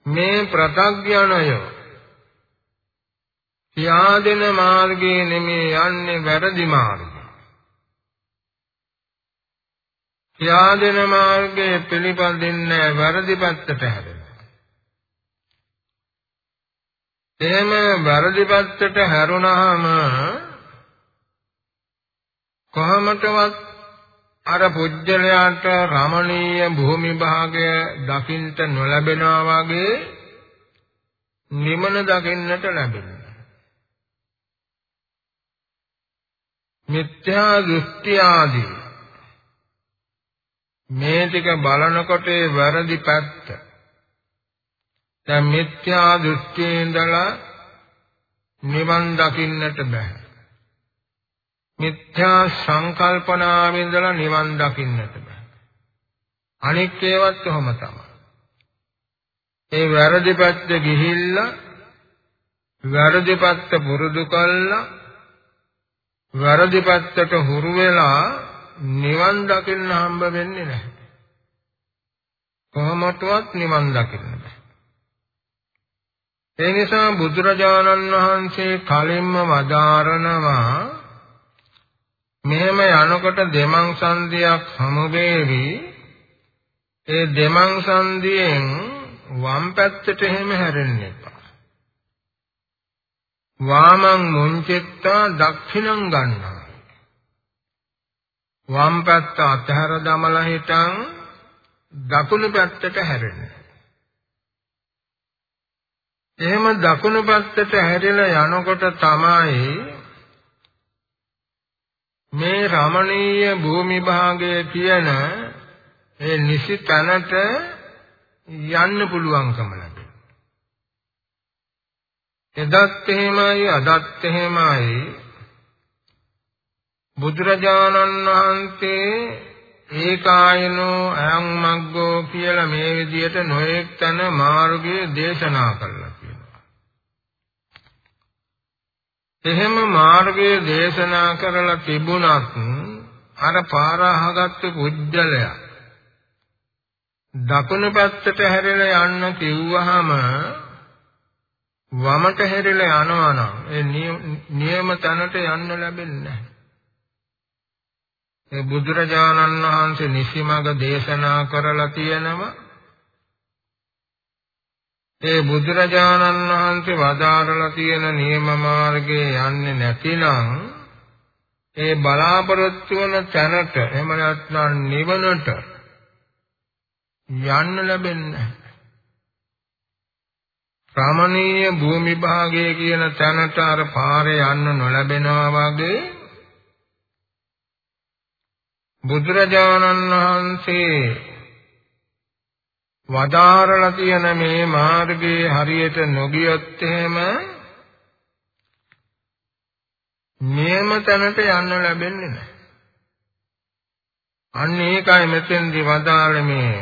මේ ප්‍රත්‍යඥය ත්‍යාදෙන මාර්ගයේ නෙමේ යන්නේ වැරදි මාර්ගය. ත්‍යාදෙන මාර්ගයේ පිළිපදින්නේ වැරදි පැත්තට හැරෙනවා. එහෙම වැරදි පැත්තට හැරුණාම කොහොමදවත් අර පුජ්‍යලයාට රමණීය භූමි භාගය දකින්ට නොලැබෙනා වගේ නිමන දකින්නට ලැබෙනවා. මිත්‍යා දෘෂ්ටි ආදී මේ ටික බලනකොට වැරදි පැත්ත. දැන් මිත්‍යා දෘෂ්ටියේ ඉඳලා නිවන් දකින්නට බෑ. මිත්‍යා සංකල්පනාවෙන් ඉඳලා නිවන් දකින්නට බෑ. අනික් ඒවත් කොහොම තමයි. ඒ වැරදි පැත්ත ගිහිල්ලා වැරදි පැත්ත පුරුදු කළා වැරදි පැත්තට හුරු වෙලා නිවන් දකින්න හම්බ වෙන්නේ නැහැ. කොහොමදවත් නිවන් දකින්න බෑ. ඒ නිසා බුදුරජාණන් වහන්සේ කලින්ම වදාරනවා මෙහෙම යනකොට දෙමං සංදියක් හමු වේවි. ඒ දෙමං සංදියෙන් වම් පැත්තට එහෙම හැරෙන්න එපා. වාමං මුංචෙත්තා දක්ෂිණං ගන්නවා. වම් පැත්ත අතහැර දමලා හිටන් දකුණු පැත්තට හැරෙන්න. එහෙම දකුණු පැත්තට හැරිලා යනකොට තමයි මේ රමණීය භූමි භාගය කියන ඒ නිසි තැනට යන්න පුළුවන්කම ලැබෙනවා. එදත් එහෙමයි අදත් එහෙමයි බුදුරජාණන් වහන්සේ ඒකායනෝ අයං මග්ගෝ කියලා මේ විදිහට නොඑක් තැන මාර්ගයේ දේශනා කළා. එහෙම මාර්ගයේ දේශනා කරලා තිබුණත් අර පාර අහගත්තු පුජ්‍යලයා දකුණු පැත්තට හැරිලා යන්න කිව්වහම වමට හැරිලා යනවා නම් ඒ නියම තැනට යන්න ලැබෙන්නේ නැහැ. ඒ බුදුරජාණන් වහන්සේ නිසිමඟ දේශනා කරලා තියෙනවා ඒ බුදුරජාණන් වහන්සේ වදාරලා තියෙන නියම මාර්ගයේ යන්නේ නැතිනම් ඒ බලාපොරොත්තු වන තැනට එහෙම නැත්නම් නිවනට යන්න ලැබෙන්නේ නැහැ. ප්‍රාමණීය භූමි භාගයේ කියන තැනට අර පාරේ යන්න නොලැබෙනවා වගේ බුදුරජාණන් වහන්සේ වදාරලා තියෙන මේ මාර්ගයේ හරියට නොගියොත් එහෙම නියම තැනට යන්න ලැබෙන්නේ නැහැ. අන්න ඒකයි මෙතෙන්දි වදාළ මේ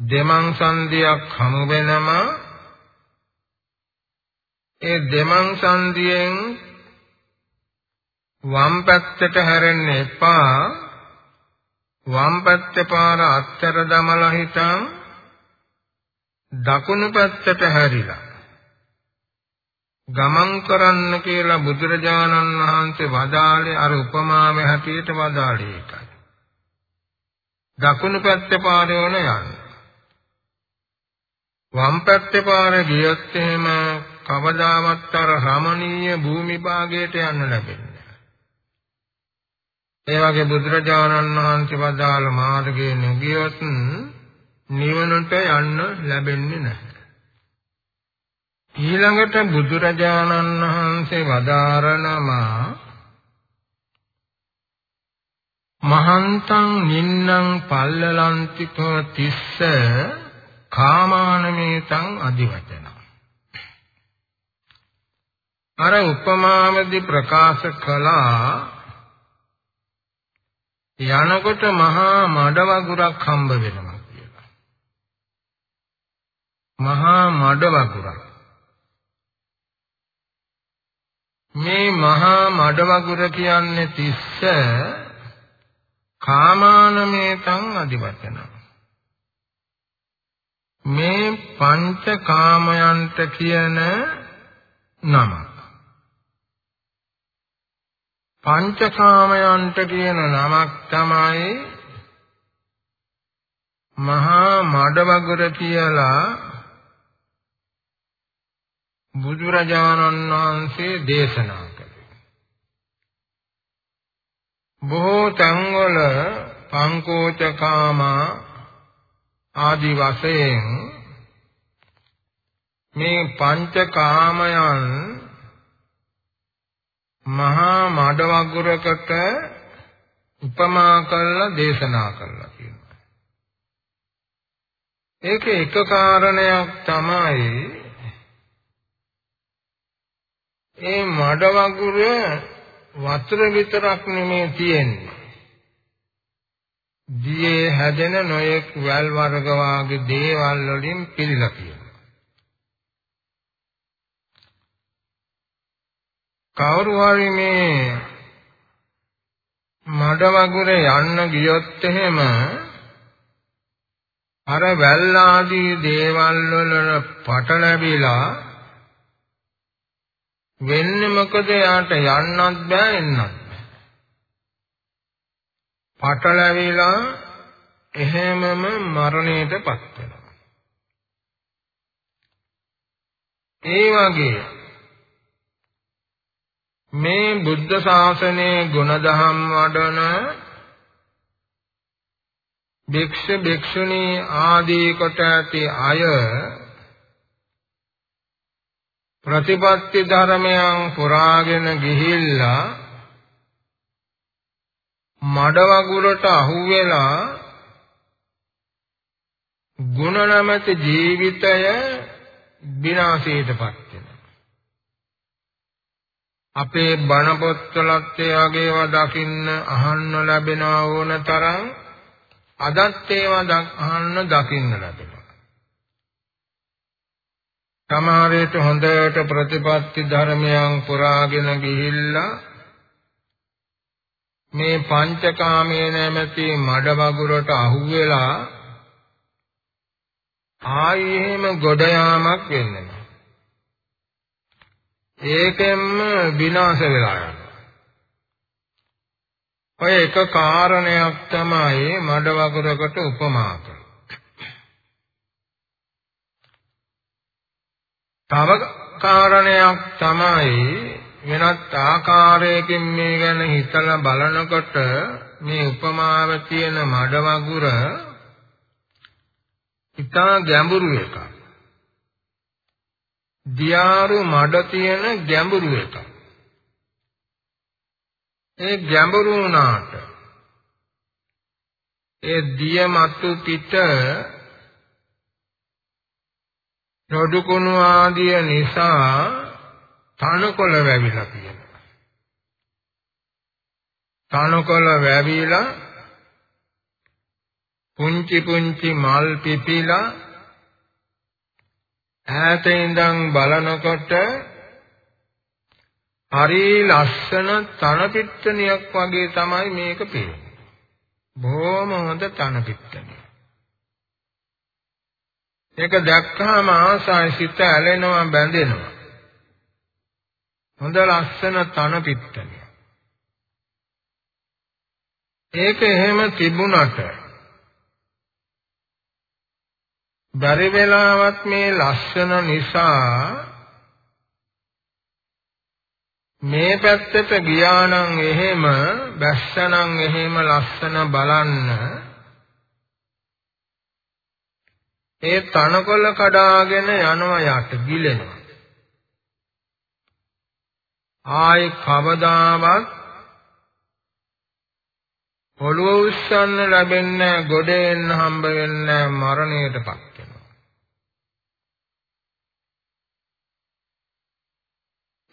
දෙමං සංදියක් හමු වෙනම ඒ දෙමං සංදියෙන් වම් පැත්තට හැරෙන්න එපා වම් පැත්තේ පාර අත්තර දමලා හිටන් දකුණු පැත්තට හැරිලා ගමන් කරන්න කියලා බුදුරජාණන් වහන්සේ වදාළේ අර උපමාව හැටියට වදාළේ ඒකයි. දකුණු පැත්තේ පාරේ වන යන්න. වම් පැත්තේ පාරේ ගියොත් එහෙම කවදාවත් අර රමණීය භූමි භාගයට යන්න ලැබෙන්නේ ඒ වගේ බුදුරජාණන් වහන්සේ වදාළ මාර්ගයේ නෙගියොත් නිවනට යන්න ලැබෙන්නේ නැහැ. ඊළඟට බුදුරජාණන් වහන්සේ වදාරනවා මහන්තං නින්නං පල්ලලන්තිකෝ තිස්ස කාමානමේතං අදිවචන අර උපමාවදී ප්‍රකාශ කළා යනකොට මහා මඩ වගුරක් හම්බ වෙනවා කියලා. මහා මඩ වගුරක්. මේ මහා මඩ වගුර කියන්නේ තිස්ස කාමානමේතං අදිවචන. මේ පංච කාමයන්ට කියන නමක්. පංචකාමයන්ට කියන නමක් තමයි මහා මඩවගුර කියලා බුදුරජාණන් වහන්සේ දේශනා කළේ. බොහෝ තැන්වල පංකෝචකාම ආදි වශයෙන් මේ පංචකාමයන් මහා මඩ වගුරකට උපමා කරලා දේශනා කරලා තියෙනවා. ඒක එක කාරණයක් තමයි ඒ මඩ වගුර වතුර විතරක් නෙමේ තියෙන්නේ. දියේ හැදෙන නොයෙක් වැල් වර්ග වාගේ දේවල් වලින් පිරීලා තියෙනවා. කවුරු හරි මේ මඩ වගුරේ යන්න ගියොත් එහෙම අර වැල් ආදී දේවල් වල පට ලැබිලා වෙන්නේ මොකද? යාට යන්නත් බෑ එන්නත් බෑ. පට ලැබිලා එහෙමම මරණයටපත් වෙනවා. ඒ වගේ මේ බුද්ධ ශාසනයේ ගුණධම් වඩන භික්ෂු භික්ෂුණී ආදී කොට ඇති අය ප්‍රතිපත්ති ධර්මයන් පුරාගෙන ගිහිල්ලා මඩ වගුරට අහු වෙලා ගුණ නැමැති ජීවිතය විනාශයටපත් අපේ බණ පොත්වලත් ඒ වගේව දකින්න අහන්න ලැබෙන ඕන තරම් අදත් ඒවා අහන්න දකින්න ලැබෙනවා. සමහරවිට හොඳට ප්‍රතිපත්ති ධර්මයන් පුරාගෙන ගිහිල්ලා මේ පංචකාමයේ නැමැති මඩ වගුරට අහු වෙලා ආයි එහෙම ගොඩ යාමක් වෙන්නේ ඒකෙන්ම විනාශ වෙලා යනවා. ඔය එක කාරණයක් තමයි මඩ වගුරකට උපමා තව කාරණයක් තමයි වෙනත් ආකාරයකින් මේ ගැන හිතලා බලනකොට මේ උපමාව තියෙන මඩ වගුර ඉතා ගැඹුරු එකක්. දියාරු මඩ තියෙන ගැඹුරු එකක්. ඒ ගැඹුරු වුණාට ඒ දිය මතු පිට රොඩු කුණු ආදිය නිසා තනකොළ වැවිලා තියෙනවා. තනකොළ වැවිලා පුංචි පුංචි මල් පිපිලා ඈත ඉඳන් බලනකොට හරි ලස්සන තන පිට්ටනියක් වගේ තමයි මේක පේන්නේ. බොහොම හොඳ තන පිට්ටනිය. ඒක දැක්කම ආසයි සිත ඇලෙනවා බැඳෙනවා. හොඳ ලස්සන තන පිට්ටනිය. ඒක එහෙම තිබුණට බැරි වෙලාවත් මේ ලස්සන නිසා මේ පැත්තට ගියා නම් එහෙම බැස්සනම් එහෙම ලස්සන බලන්න. ඒ තනකොළ කඩාගෙන යනවා යට ගිලෙනවා. ආයි කවදාවත් ඔළුව උස්සන්න ලැබෙන්නේ ගොඩ එන්න හම්බ වෙන්නේ මරණයටපත්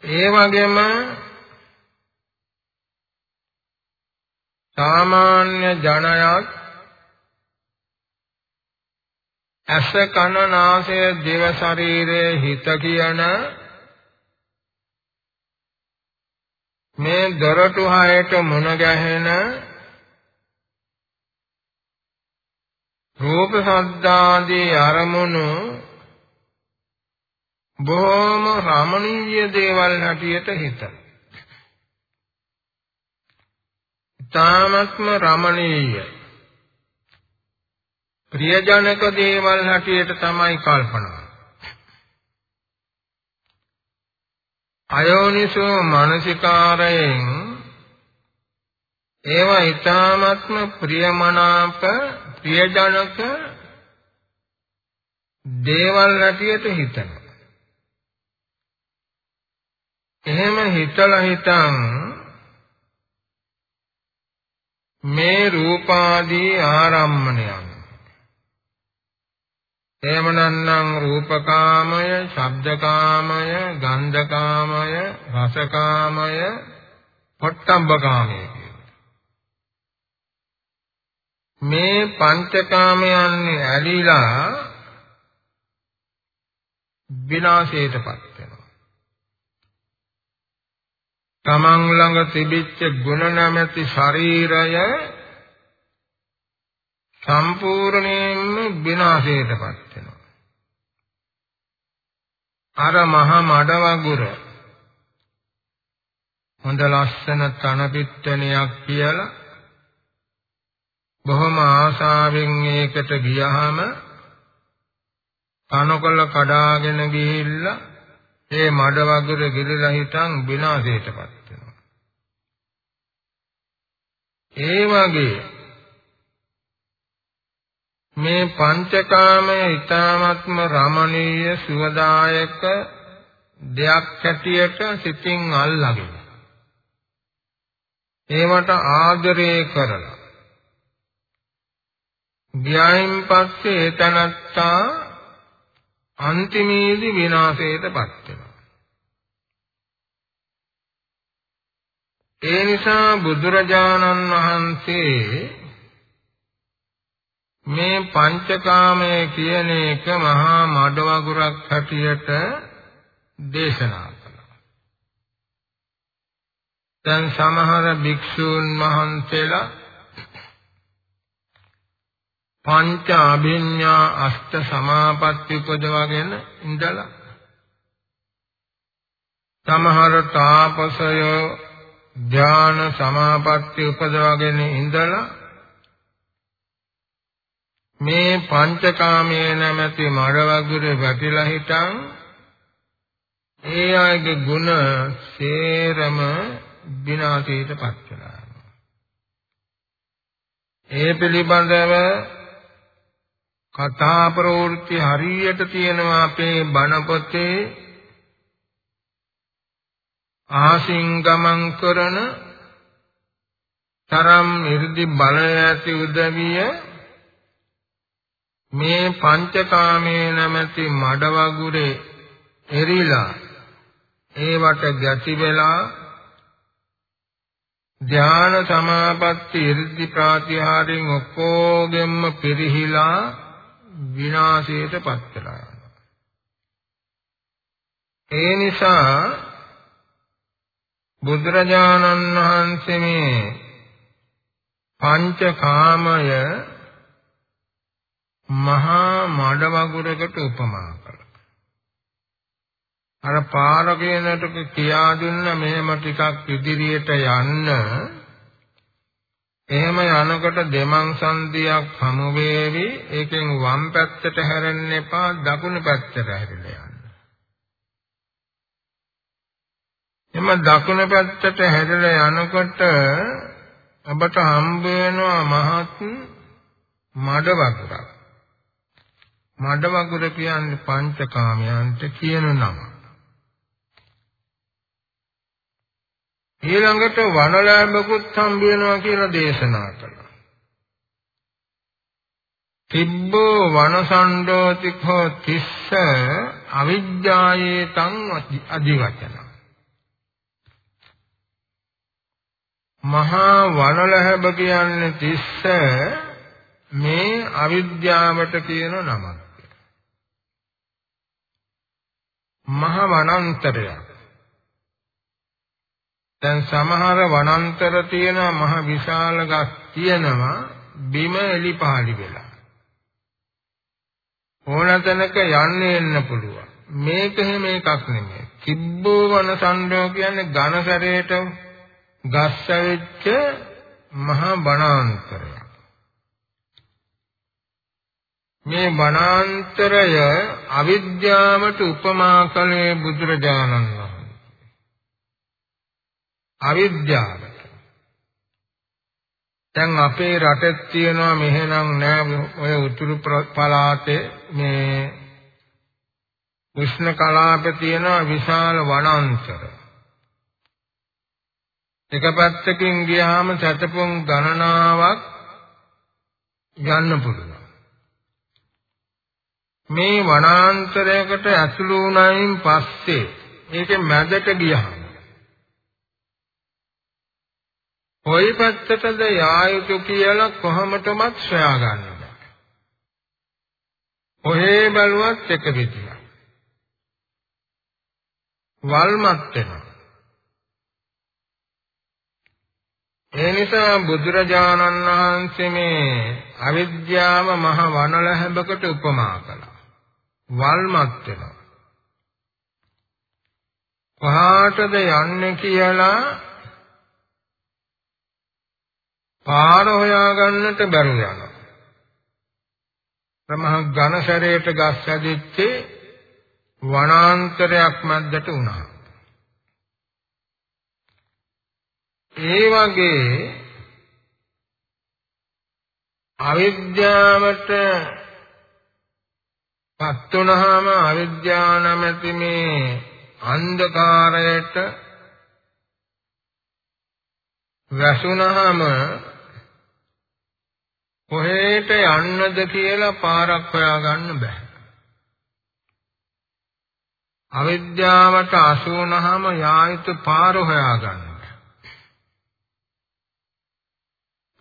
ඒ වගේම සාමාන්‍ය ජනයාත් ඇස කන නාසය දිව ශරීරය හිත කියන මේ දොරටු හයට මුණ ගැහෙන රූප ශබ්දාදී අරමුණු බොහොම රමණීය දේවල් හැටියට හිතන. ඊ타ත්ම රමණීය ප්‍රියජනක දේවල් හැටියට තමයි කල්පනා. අයෝනිසෝ මානසිකාරයෙන් ඒවා ඊ타ත්ම ප්‍රියමනාප ප්‍රියජනක දේවල් හැටියට හිතනවා. එහෙම හිතලා හිතන් මේ රූපාදී ආරම්මණයන්. එහෙමනම් රූපකාමය, ශබ්දකාමය, ගන්ධකාමය, රසකාමය, පොට්ටම්බකාමය. මේ පංචකාමයන් ඇලිලා විනාශයටපත් වෙනවා. තමන් ළඟ තිබිච්ච ගුණ නැමැති ශරීරය සම්පූර්ණයෙන්ම විනාශයටපත් වෙනවා. අර මහ මඩ වගුර හොඳ ලස්සන තන පිට්ටනියක් කියලා බොහොම ආසාවෙන් ඒකට ගියහම කනකොල්ල කඩාගෙන ගිහිල්ලා ඒ මඩ වගුර ගිරලා හිටන් විනාශයටපත් වෙනවා. ඒ වගේ මේ පංචකාමයේ ඊ타ත්ම රමණීය සුවදායක දෙයක් හැටියට සිතින් අල්ලාගෙන ඒවට ආදරය කරලා ගියයින් පස්සේ එතනත්තා අන්තිමේදී විනාශයටපත් වෙනවා. ඒ නිසා බුදුරජාණන් වහන්සේ මේ පංචකාමය කියන එක මහා මඩ වගුරක් හැටියට දේශනා කළා. දැන් සමහර භික්ෂූන් වහන්සේලා පංච අභිඤ්ඤා අෂ්ට සමාපatti උපදවගෙන ඉඳලා සමහර තාපසය ධාන සමාපatti උපදවගෙන ඉඳලා මේ පංචකාමයේ නැමැති මඩ වගුරේ වැටිලා හිටන් ඒ අයගේ ගුණ සේරම විනාශයටපත් වෙනවා. ඒ පිළිබඳව කතා ප්‍රවෘත්ති හරියට තියෙනවා අපේ බණපොතේ. ආසින් ගමන් කරන තරම් irdi බල ඇති උදවිය මේ පංචකාමයේ නැමැති මඩ වගුරේ එරිලා ඒවට ගැටි වෙලා ධාන සමාපatti irdi ප්‍රාතිහාරයෙන් ඔක්කොගෙම්ම පිරිහිලා විනාශයටපත් වෙලා යනවා. ඒ නිසා බුදුරජාණන් වහන්සේ මේ පංචකාමය මහා මඩ වගුරකට උපමා කළා. අර පාර කියනට කියා දුන්න මෙහෙම ටිකක් ඉදිරියට යන්න එහෙම යනකොට දෙමන් සන්ධියක් හමු වේවි ඒකෙන් වම් පැත්තට හැරෙන්න එපා දකුණු පැත්තට හැරිලා යන්න. එම දකුණු පැත්තට හැරිලා යනකොට ඔබට හම්බ වෙනවා මහත් මඩ වගුරක්. මඩ වගුර කියන්නේ පංචකාමයන්ට කියන නම. ඊළඟට වනලැඹකුත් හම්බ වෙනවා කියලා දේශනා කළා. තිබ්බෝ වනසණ්ඩෝතිකෝ තිස්ස අවිජ්ජායේ තං අධිවචන. මහා වනලැඹ කියන්නේ තිස්ස මේ අවිද්‍යාවට කියන නමක්. මහ වනාන්තරයක්. දැන් සමහර වනාන්තර තියෙනවා මහ විශාල ගස් තියෙනවා බිම එලි පහලි වෙලා. ඕන තැනක යන්න එන්න පුළුවන්. මේක එහෙම එකක් නෙමෙයි. කිබ්බෝ වන සම්ඩෝ කියන්නේ ඝන සැරේට ගස් ඇවිච්ච මහ වනාන්තරයක්. මේ වනාන්තරය අවිද්‍යාවට උපමා කළේ බුදුරජාණන් වහන්සේ. අවිද්‍යාවට. දැන් අපේ රටේ තියෙනවා මෙහෙනම් නෑ ඔය උතුරු පළාතේ මේ උෂ්ණ කලාපේ තියෙන විශාල වනාන්තර. එක පැත්තකින් ගියාම සතපොන් ගණනාවක් යන්න පුළුවන්. මේ වනාන්තරයකට ඇතුළු වුණයින් පස්සේ ඒකේ මැදට ගියහම කොයි පැත්තටද යා යුතු කියලා කොහොමදමත් සොයා ගන්න බෑ. කොහේ බැලුවත් එක විදියක්. වල්මත් වෙනවා. ඒ නිසා බුදුරජාණන් වහන්සේ මේ අවිද්‍යාව මහ වනලැඹකට උපමා කළා. වල්මත් වෙනවා. කොහාටද යන්නේ කියලා පාර හොයාගන්නට බැරුව යනවා. ප්‍රමහ ඝන ශරීරයට ගස් ඇදිච්චේ වනාන්තරයක් මැද්දට වුණා. ඒ වගේ අවිද්‍යාවට පත් වුණාම අවිද්‍යාව නැමැති මේ අන්ධකාරයට වැසුණාම කොහෙට යන්නද කියලා පාරක් හොයාගන්න බෑ. අවිද්‍යාවට අසු වුණාම යායුතු පාර හොයාගන්න බෑ.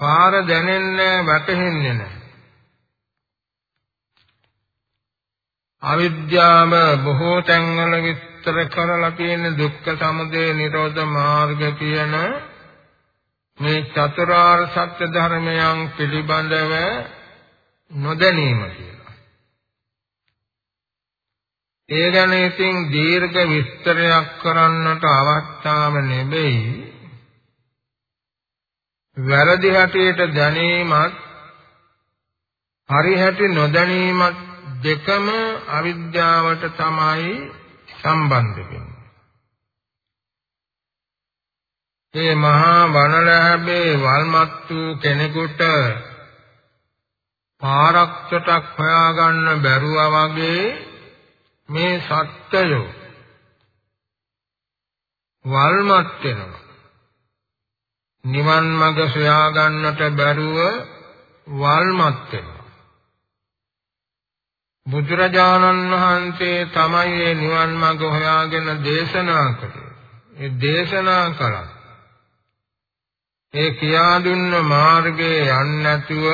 පාර දැනෙන්නේ වැටහෙන්නේ නැහැ. අවිද්‍යාව බොහෝ තැන්වල විස්තර කරලා තියෙන දුක්ඛ සමුදය නිරෝධ මාර්ග කියන මේ චතුරාර්ය සත්‍ය ධර්මයන් පිළිබඳව නොදැනීම කියලා. ඒ ගැන ඉතින් දීර්ඝ විස්තරයක් කරන්නට අවස්ථාව නෙවෙයි. වැරදි හැටියට දැනීමත් හරි හැටි නොදැනීමත් දෙකම අවිද්‍යාවට තමයි සම්බන්ධ වෙන්නේ. මේ මහා වනලැබේ වල්මත් වූ කෙනෙකුට පාරක්ෂටක් හොයාගන්න බැරුවා වගේ මේ සත්‍යය වල්මත් වෙනවා. නිවන් මඟ සොයා ගන්නට බැරුව වල්මත් වෙනවා. බුදුරජාණන් වහන්සේ තමයි මේ නිවන් මඟ හොයාගෙන දේශනා කළේ. ඒ දේශනා කළා. ඒ කියා දුන්න මාර්ගේ යන්නේ නැතුව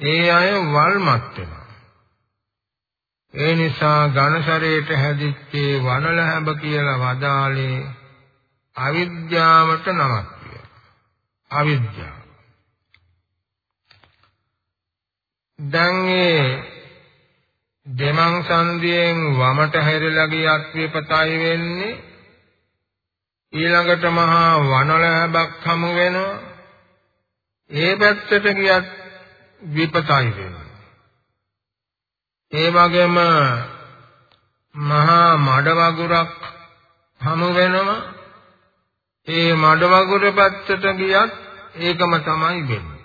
ඒ අය වල්මත් වෙනවා. ඒ නිසා ඝනසරේට හැදිච්චේ වනලහැඹ කියලා වදාලේ අවිද්‍යාවට නමක් කියලා. අවිද්‍යාව. දැන් ඒ නිමං සංදියෙන් වමට හැරිලා ගියත් විපතයි වෙන්නේ ඊළඟට මහා වනලැබක් හමු වෙනවා ඒ පැත්තට ගියත් විපතයි වෙනවා. ඒ වගේම මහා මඩ වගුරක් හමු වෙනවා. ඒ මඩ වගුර පැත්තට ගියත් ඒකම තමයි වෙන්නේ.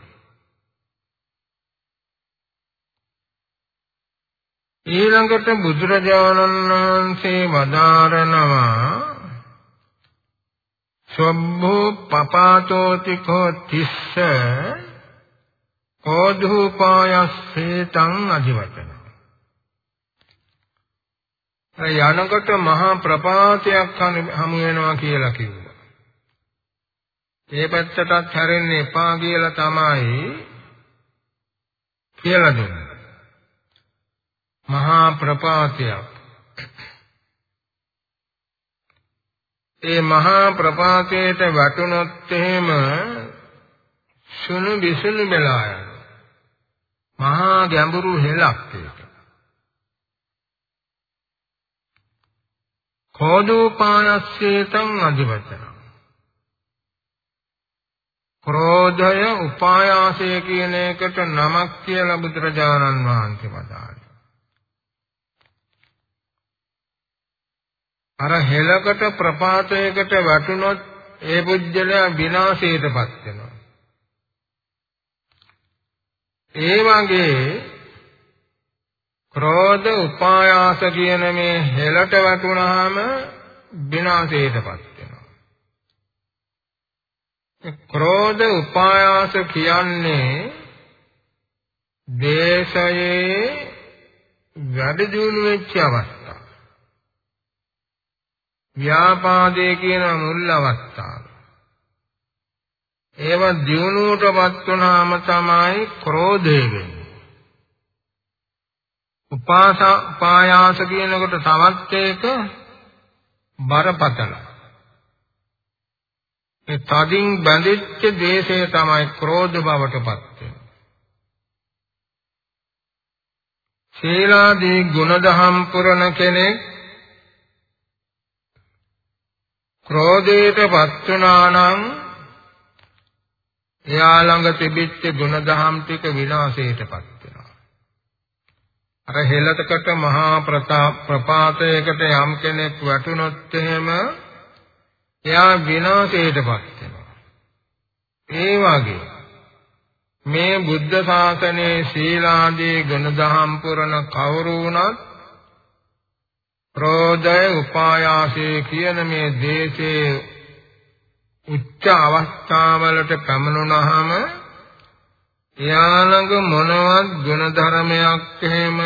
ඊළඟට බුදුරජාණන් වහන්සේ වදාරනවා සම්භෝ පපාතෝති කෝ තිස්ස කෝධූපායස්සේතං අධිවචන යනකොට මහා ප්‍රපාතයක් හමු වෙනවා කියලා කිව්වා. ඒ පැත්තටත් හැරෙන්න එපා කියලා තමයි කියලා දුන්නා. මහා ප්‍රපාතයක් ඒ මහා ප්‍රපාතයට වැටුනොත් එහෙම සුණු විසුණු වෙලා යනවා. මහා ගැඹුරු හෙලක් ඒක. කෝදෝපායස්සේතං අධිවචන. ක්‍රෝධය උපායාසය කියන එකට නමක් කියලා බුදුරජාණන් වහන්සේ වදාළා. අර හෙලකට ප්‍රපාතයකට වැටුනොත් ඒ පුජ්‍යලයා විනාශයටපත් වෙනවා. ඒ වගේ ක්‍රෝධ උපායාස කියන මේ හෙලට වැටුනහම විනාශයටපත් වෙනවා. ක්‍රෝධ උපායාස කියන්නේ දේශයේ වැඩ දියුණු වෙච්ච අවස්ථාව. ව්‍යාපාදයේ කියන මුල් අවස්ථාව. ඒව දියුණුවටපත් වුණාම තමයි ක්‍රෝධය වෙන්නේ. උපාස උපායාස කියනකොට තවත් එක බරපතල. ඒ තදින් බැඳිච්ච දේශය තමයි ක්‍රෝධ බවටපත් වෙන්නේ. ශීලාදී ගුණදහම් පුරණ කෙනෙක් ක්‍රෝධයටපත් වුණා නම් එයා ළඟ තිබිච්ච ගුණධම් ටික විනාශයටපත් වෙනවා. අර හෙලතකට මහා ප්‍රපාතයකට යම් කෙනෙක් වැටුනොත් එහෙම එයා විනාශයටපත් වෙනවා. ඒ වගේ මේ බුද්ධ ශාසනයේ සීලාදී ගුණධම් පුරන කවුරු වුණත් ක්‍රෝධය උපායාසය කියන මේ දේශේ උච්ච අවස්ථාවලට පැමුණුනහම එයාළඟ මොනවත් ගුණධර්මයක් එහෙම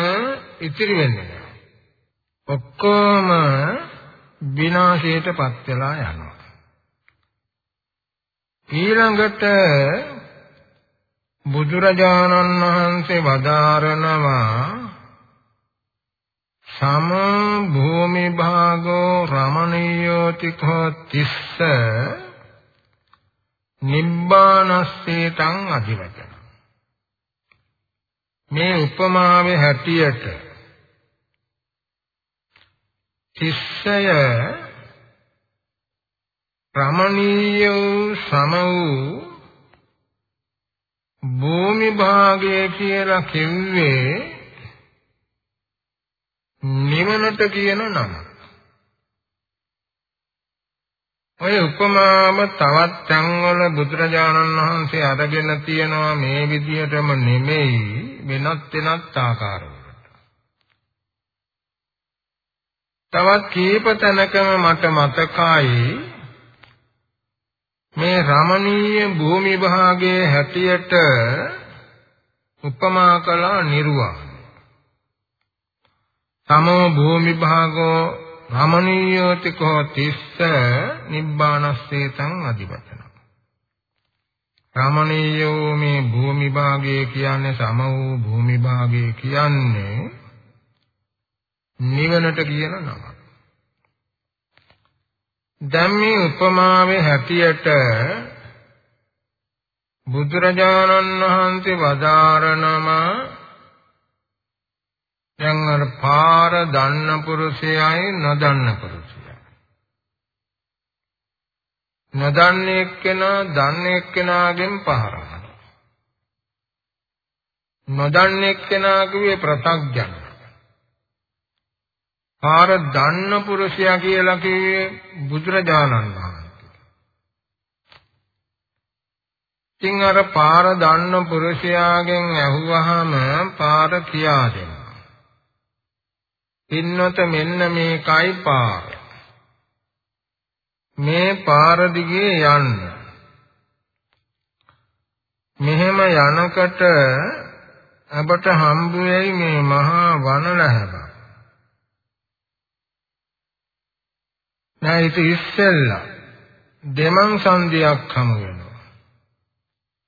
ඉතිරි වෙන්නේ නැහැ. ඔක්කොම විනාශයටපත් වෙලා යනවා. ඊළඟට බුදුරජාණන් වහන්සේ වදාරනවා සම භූමි භාගෝ රමණීයෝති කෝ තිස්ස නිබ්බානස්සේතං අධිවචන. මේ උපමාවේ හැටියට තිස්සය රමණීය වූ සම වූ භූමි භාගය කියලා කිව්වේ නිවනට කියන නම. ඔය උපමාම තවත් තැන්වල බුදුරජාණන් වහන්සේ අරගෙන තියෙනවා මේ විදිහටම නෙමෙයි වෙනත් වෙනත් ආකාරවලට. තවත් කීප තැනකම මට මතකයි මේ රමණීය භූමි භාගයේ හැටියට උපමා කළ නිර්වාණ තමෝ භූමි භාගෝ රමණීයෝති කෝ තිස්ස නිබ්බානස්සේතං අධිපතන රමණීයෝ මේ භූමි භාගයේ කියන්නේ සම වූ භූමි භාගයේ කියන්නේ නිවනට කියන නම. දැන් මේ උපමාවේ හැටියට බුදුරජාණන් වහන්සේ වදාරනම දැන් අර පාර දන්න පුරුෂයයි නොදන්න පුරුෂයයි. නොදන්නේ එක්කෙනා දන්නේ එක්කෙනාගෙන් පහරනවා. නොදන්නේ එක්කෙනා කිව්වේ ප්‍රත්‍යඥ. පාර දන්න පුරුෂයා කියලා කිව්වේ බුදුරජාණන් වහන්සේ. ඉතින් අර පාර දන්න පුරුෂයාගෙන් ඇහුවහම පාර කියා දෙනවා. පින්නත මෙන්න මේකයි පාර. මේ පාර දිගේ යන්න. මෙහෙම යනකොට අපට හම්බ වෙයි මේ මහා වනලැහැබ. නෑ ඒක ඉස්සෙල්ලා දෙමං සංදියක් හමු වෙනවා.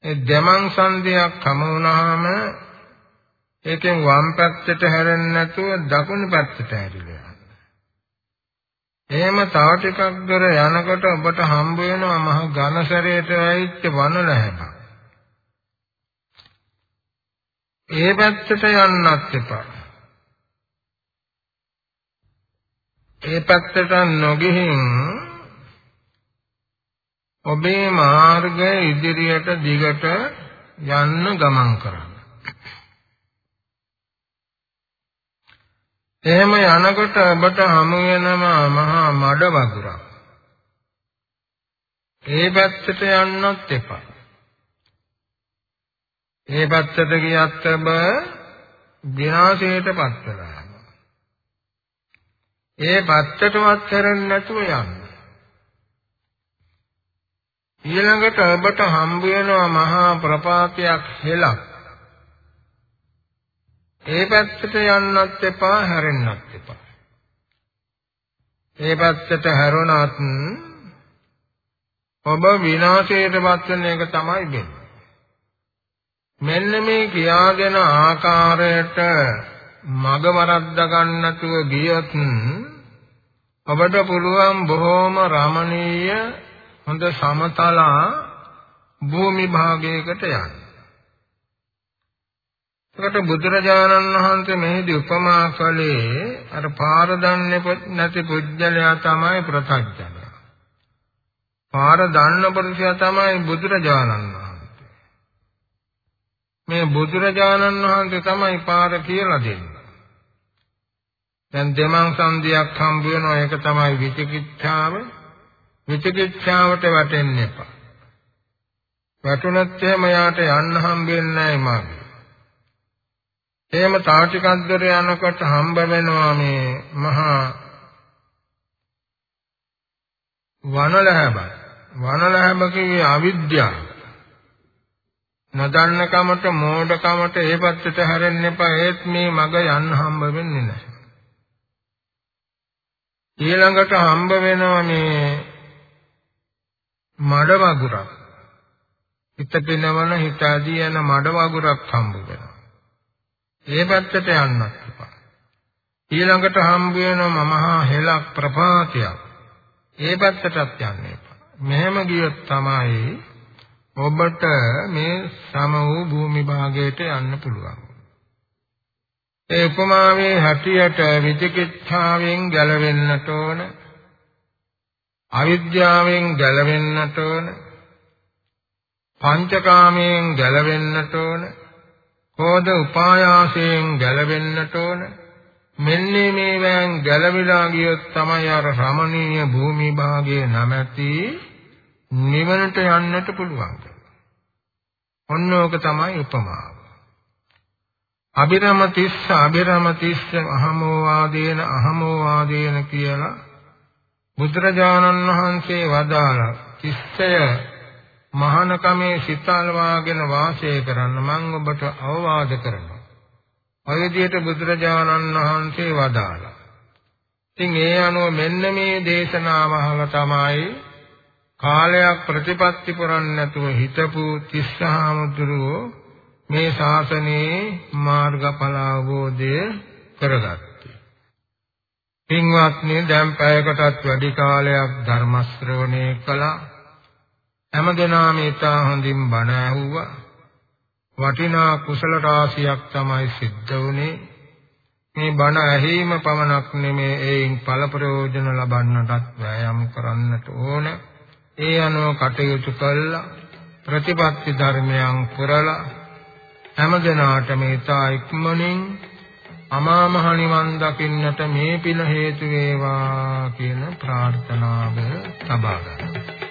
ඒ දෙමං සංදියක් හමු වුණාම ඒකෙන් වම් පැත්තට හැරෙන්නේ නැතුව දකුණු පැත්තට හැරිලා යනවා. එහෙම තව ටිකක් දුර යනකොට ඔබට හම්බ වෙනවා මහ ඝනසරයට ඇවිත් වනල හැබ. ඒ පැත්තට යන්නත් එපා. ඒ පැත්තට නොගිහින් ඔබේ මාර්ගය ඉදිරියට දිගට යන්න ගමන් කරන්න. එහෙම යනකොට ඔබට හමු වෙනවා මහා මඩ වගුරක්. ඒ පැත්තට යන්නත් එපා. ඒ පැත්තට ගියත් ඔබ විනාශයටපත් වෙනවා. ඒ පැත්තටවත් කරන්නේ නැතුව යන්න. ඊළඟට ඔබට හම්බ වෙනවා මහා ප්‍රපාතයක් හෙලක්. ඒ පැත්තට යන්නත් එපා හැරෙන්නත් එපා. ඒ පැත්තට හැරුණත් ඔබ විනාශයටපත් වෙන එක තමයි වෙන්නේ. මෙන්න මේ කියාගෙන ආකාරයට මග වරද්ද ගන්නතුව ගියොත් ඔබට පුළුවන් බොහෝම රමණීය හොඳ සමතලා භූමි භාගයකට යන්න. ඒකට බුදුරජාණන් වහන්සේ මෙහිදී උපමා කළේ අර පාර දන්නේ නැති පුජ්‍යලයා තමයි ප්‍රත්‍යඥය. පාර දන්න පුරුෂයා තමයි බුදුරජාණන් වහන්සේ. මේ බුදුරජාණන් වහන්සේ තමයි පාර කියලා දෙන්නේ. දැන් දෙමං සංදියක් හම්බ වෙනවා ඒක තමයි විචිකිච්ඡාව විචිකිච්ඡාවට වැටෙන්න එපා වැටුණත් එහෙම යාට යන්න හම්බෙන්නේ නැහැ මගේ එහෙම තා ටිකක් දුර යනකොට හම්බ වෙනවා මේ මහා වනලහැබ වනලහැබ කියේ අවිද්‍යාව නොදන්න කමට මෝඩ කමට ඒ පැත්තට හැරෙන්න එපා ඒත් මේ මග යන්න හම්බ වෙන්නේ නැහැ ඊළඟට හම්බ වෙනවා මේ මඩ වගුරක්. හිත පිනවන හිත ආදී යන මඩ වගුරක් හම්බ වෙනවා. ඒ පැත්තට යන්නත් එපා. ඊළඟට හම්බ වෙනවා මහා හෙලක් ප්‍රපාතයක්. ඒ පැත්තටත් යන්න එපා. මෙහෙම ගියොත් තමයි ඔබට මේ සම වූ භූමි භාගයට යන්න පුළුවන්. ඒ උපමාවේ හැටියට විචිකිච්ඡාවෙන් ගැලවෙන්නට ඕන අවිද්‍යාවෙන් ගැලවෙන්නට ඕන පංචකාමයෙන් ගැලවෙන්නට ඕන කෝධ උපායාසයෙන් ගැලවෙන්නට ඕන මෙන්න මේවෙන් ගැලවිලා ගියොත් තමයි අර රමණීය භූමි භාගයේ නැමැති නිවනට යන්නට පුළුවන්. ඔන්න ඕක තමයි උපමාව. අබිරම තිස්ස අබිරම තිස්ස අහමෝ වාදේන අහමෝ වාදේන කියලා බුදුරජාණන් වහන්සේ වදාළා තිස්සය මහානකමේ සිතාලවාගෙන වාසය කරන්න මම ඔබට අවවාද කරනවා. ඔය විදිහට බුදුරජාණන් වහන්සේ වදාළා. ඉතින් ඒ අනුව මෙන්න මේ දේශනාව අහලා තමයි කාලයක් ප්‍රතිපත්ති පුරන්නේ නැතුව හිතපු තිස්සහාමුදුරුවෝ මේ ශාසනයේ මාර්ගඵල අවබෝධය කරගත්තේ. පින්වත්නි දැන් පැයකටත් වැඩි කාලයක් ධර්ම ශ්‍රවණය කළා. හැමදෙනාම ඊටා හොඳින් බණ ඇහුවා. වටිනා කුසල රාශියක් තමයි සිද්ධ වුනේ. මේ බණ ඇහිම පමණක් නෙමේ ඒයින් ඵල ප්‍රයෝජන ලබන්නටත් වෑයම් කරන්නට ඕන. ඒ අනුව කටයුතු කළා ප්‍රතිපත්ති ධර්මයන් පුරලා හැමදෙනාටම ඊතා ඉක්මනින් අමා මහ නිවන් දකින්නට මේ පින හේතු වේවා කියන ප්‍රාර්ථනාව සබා ගන්නවා.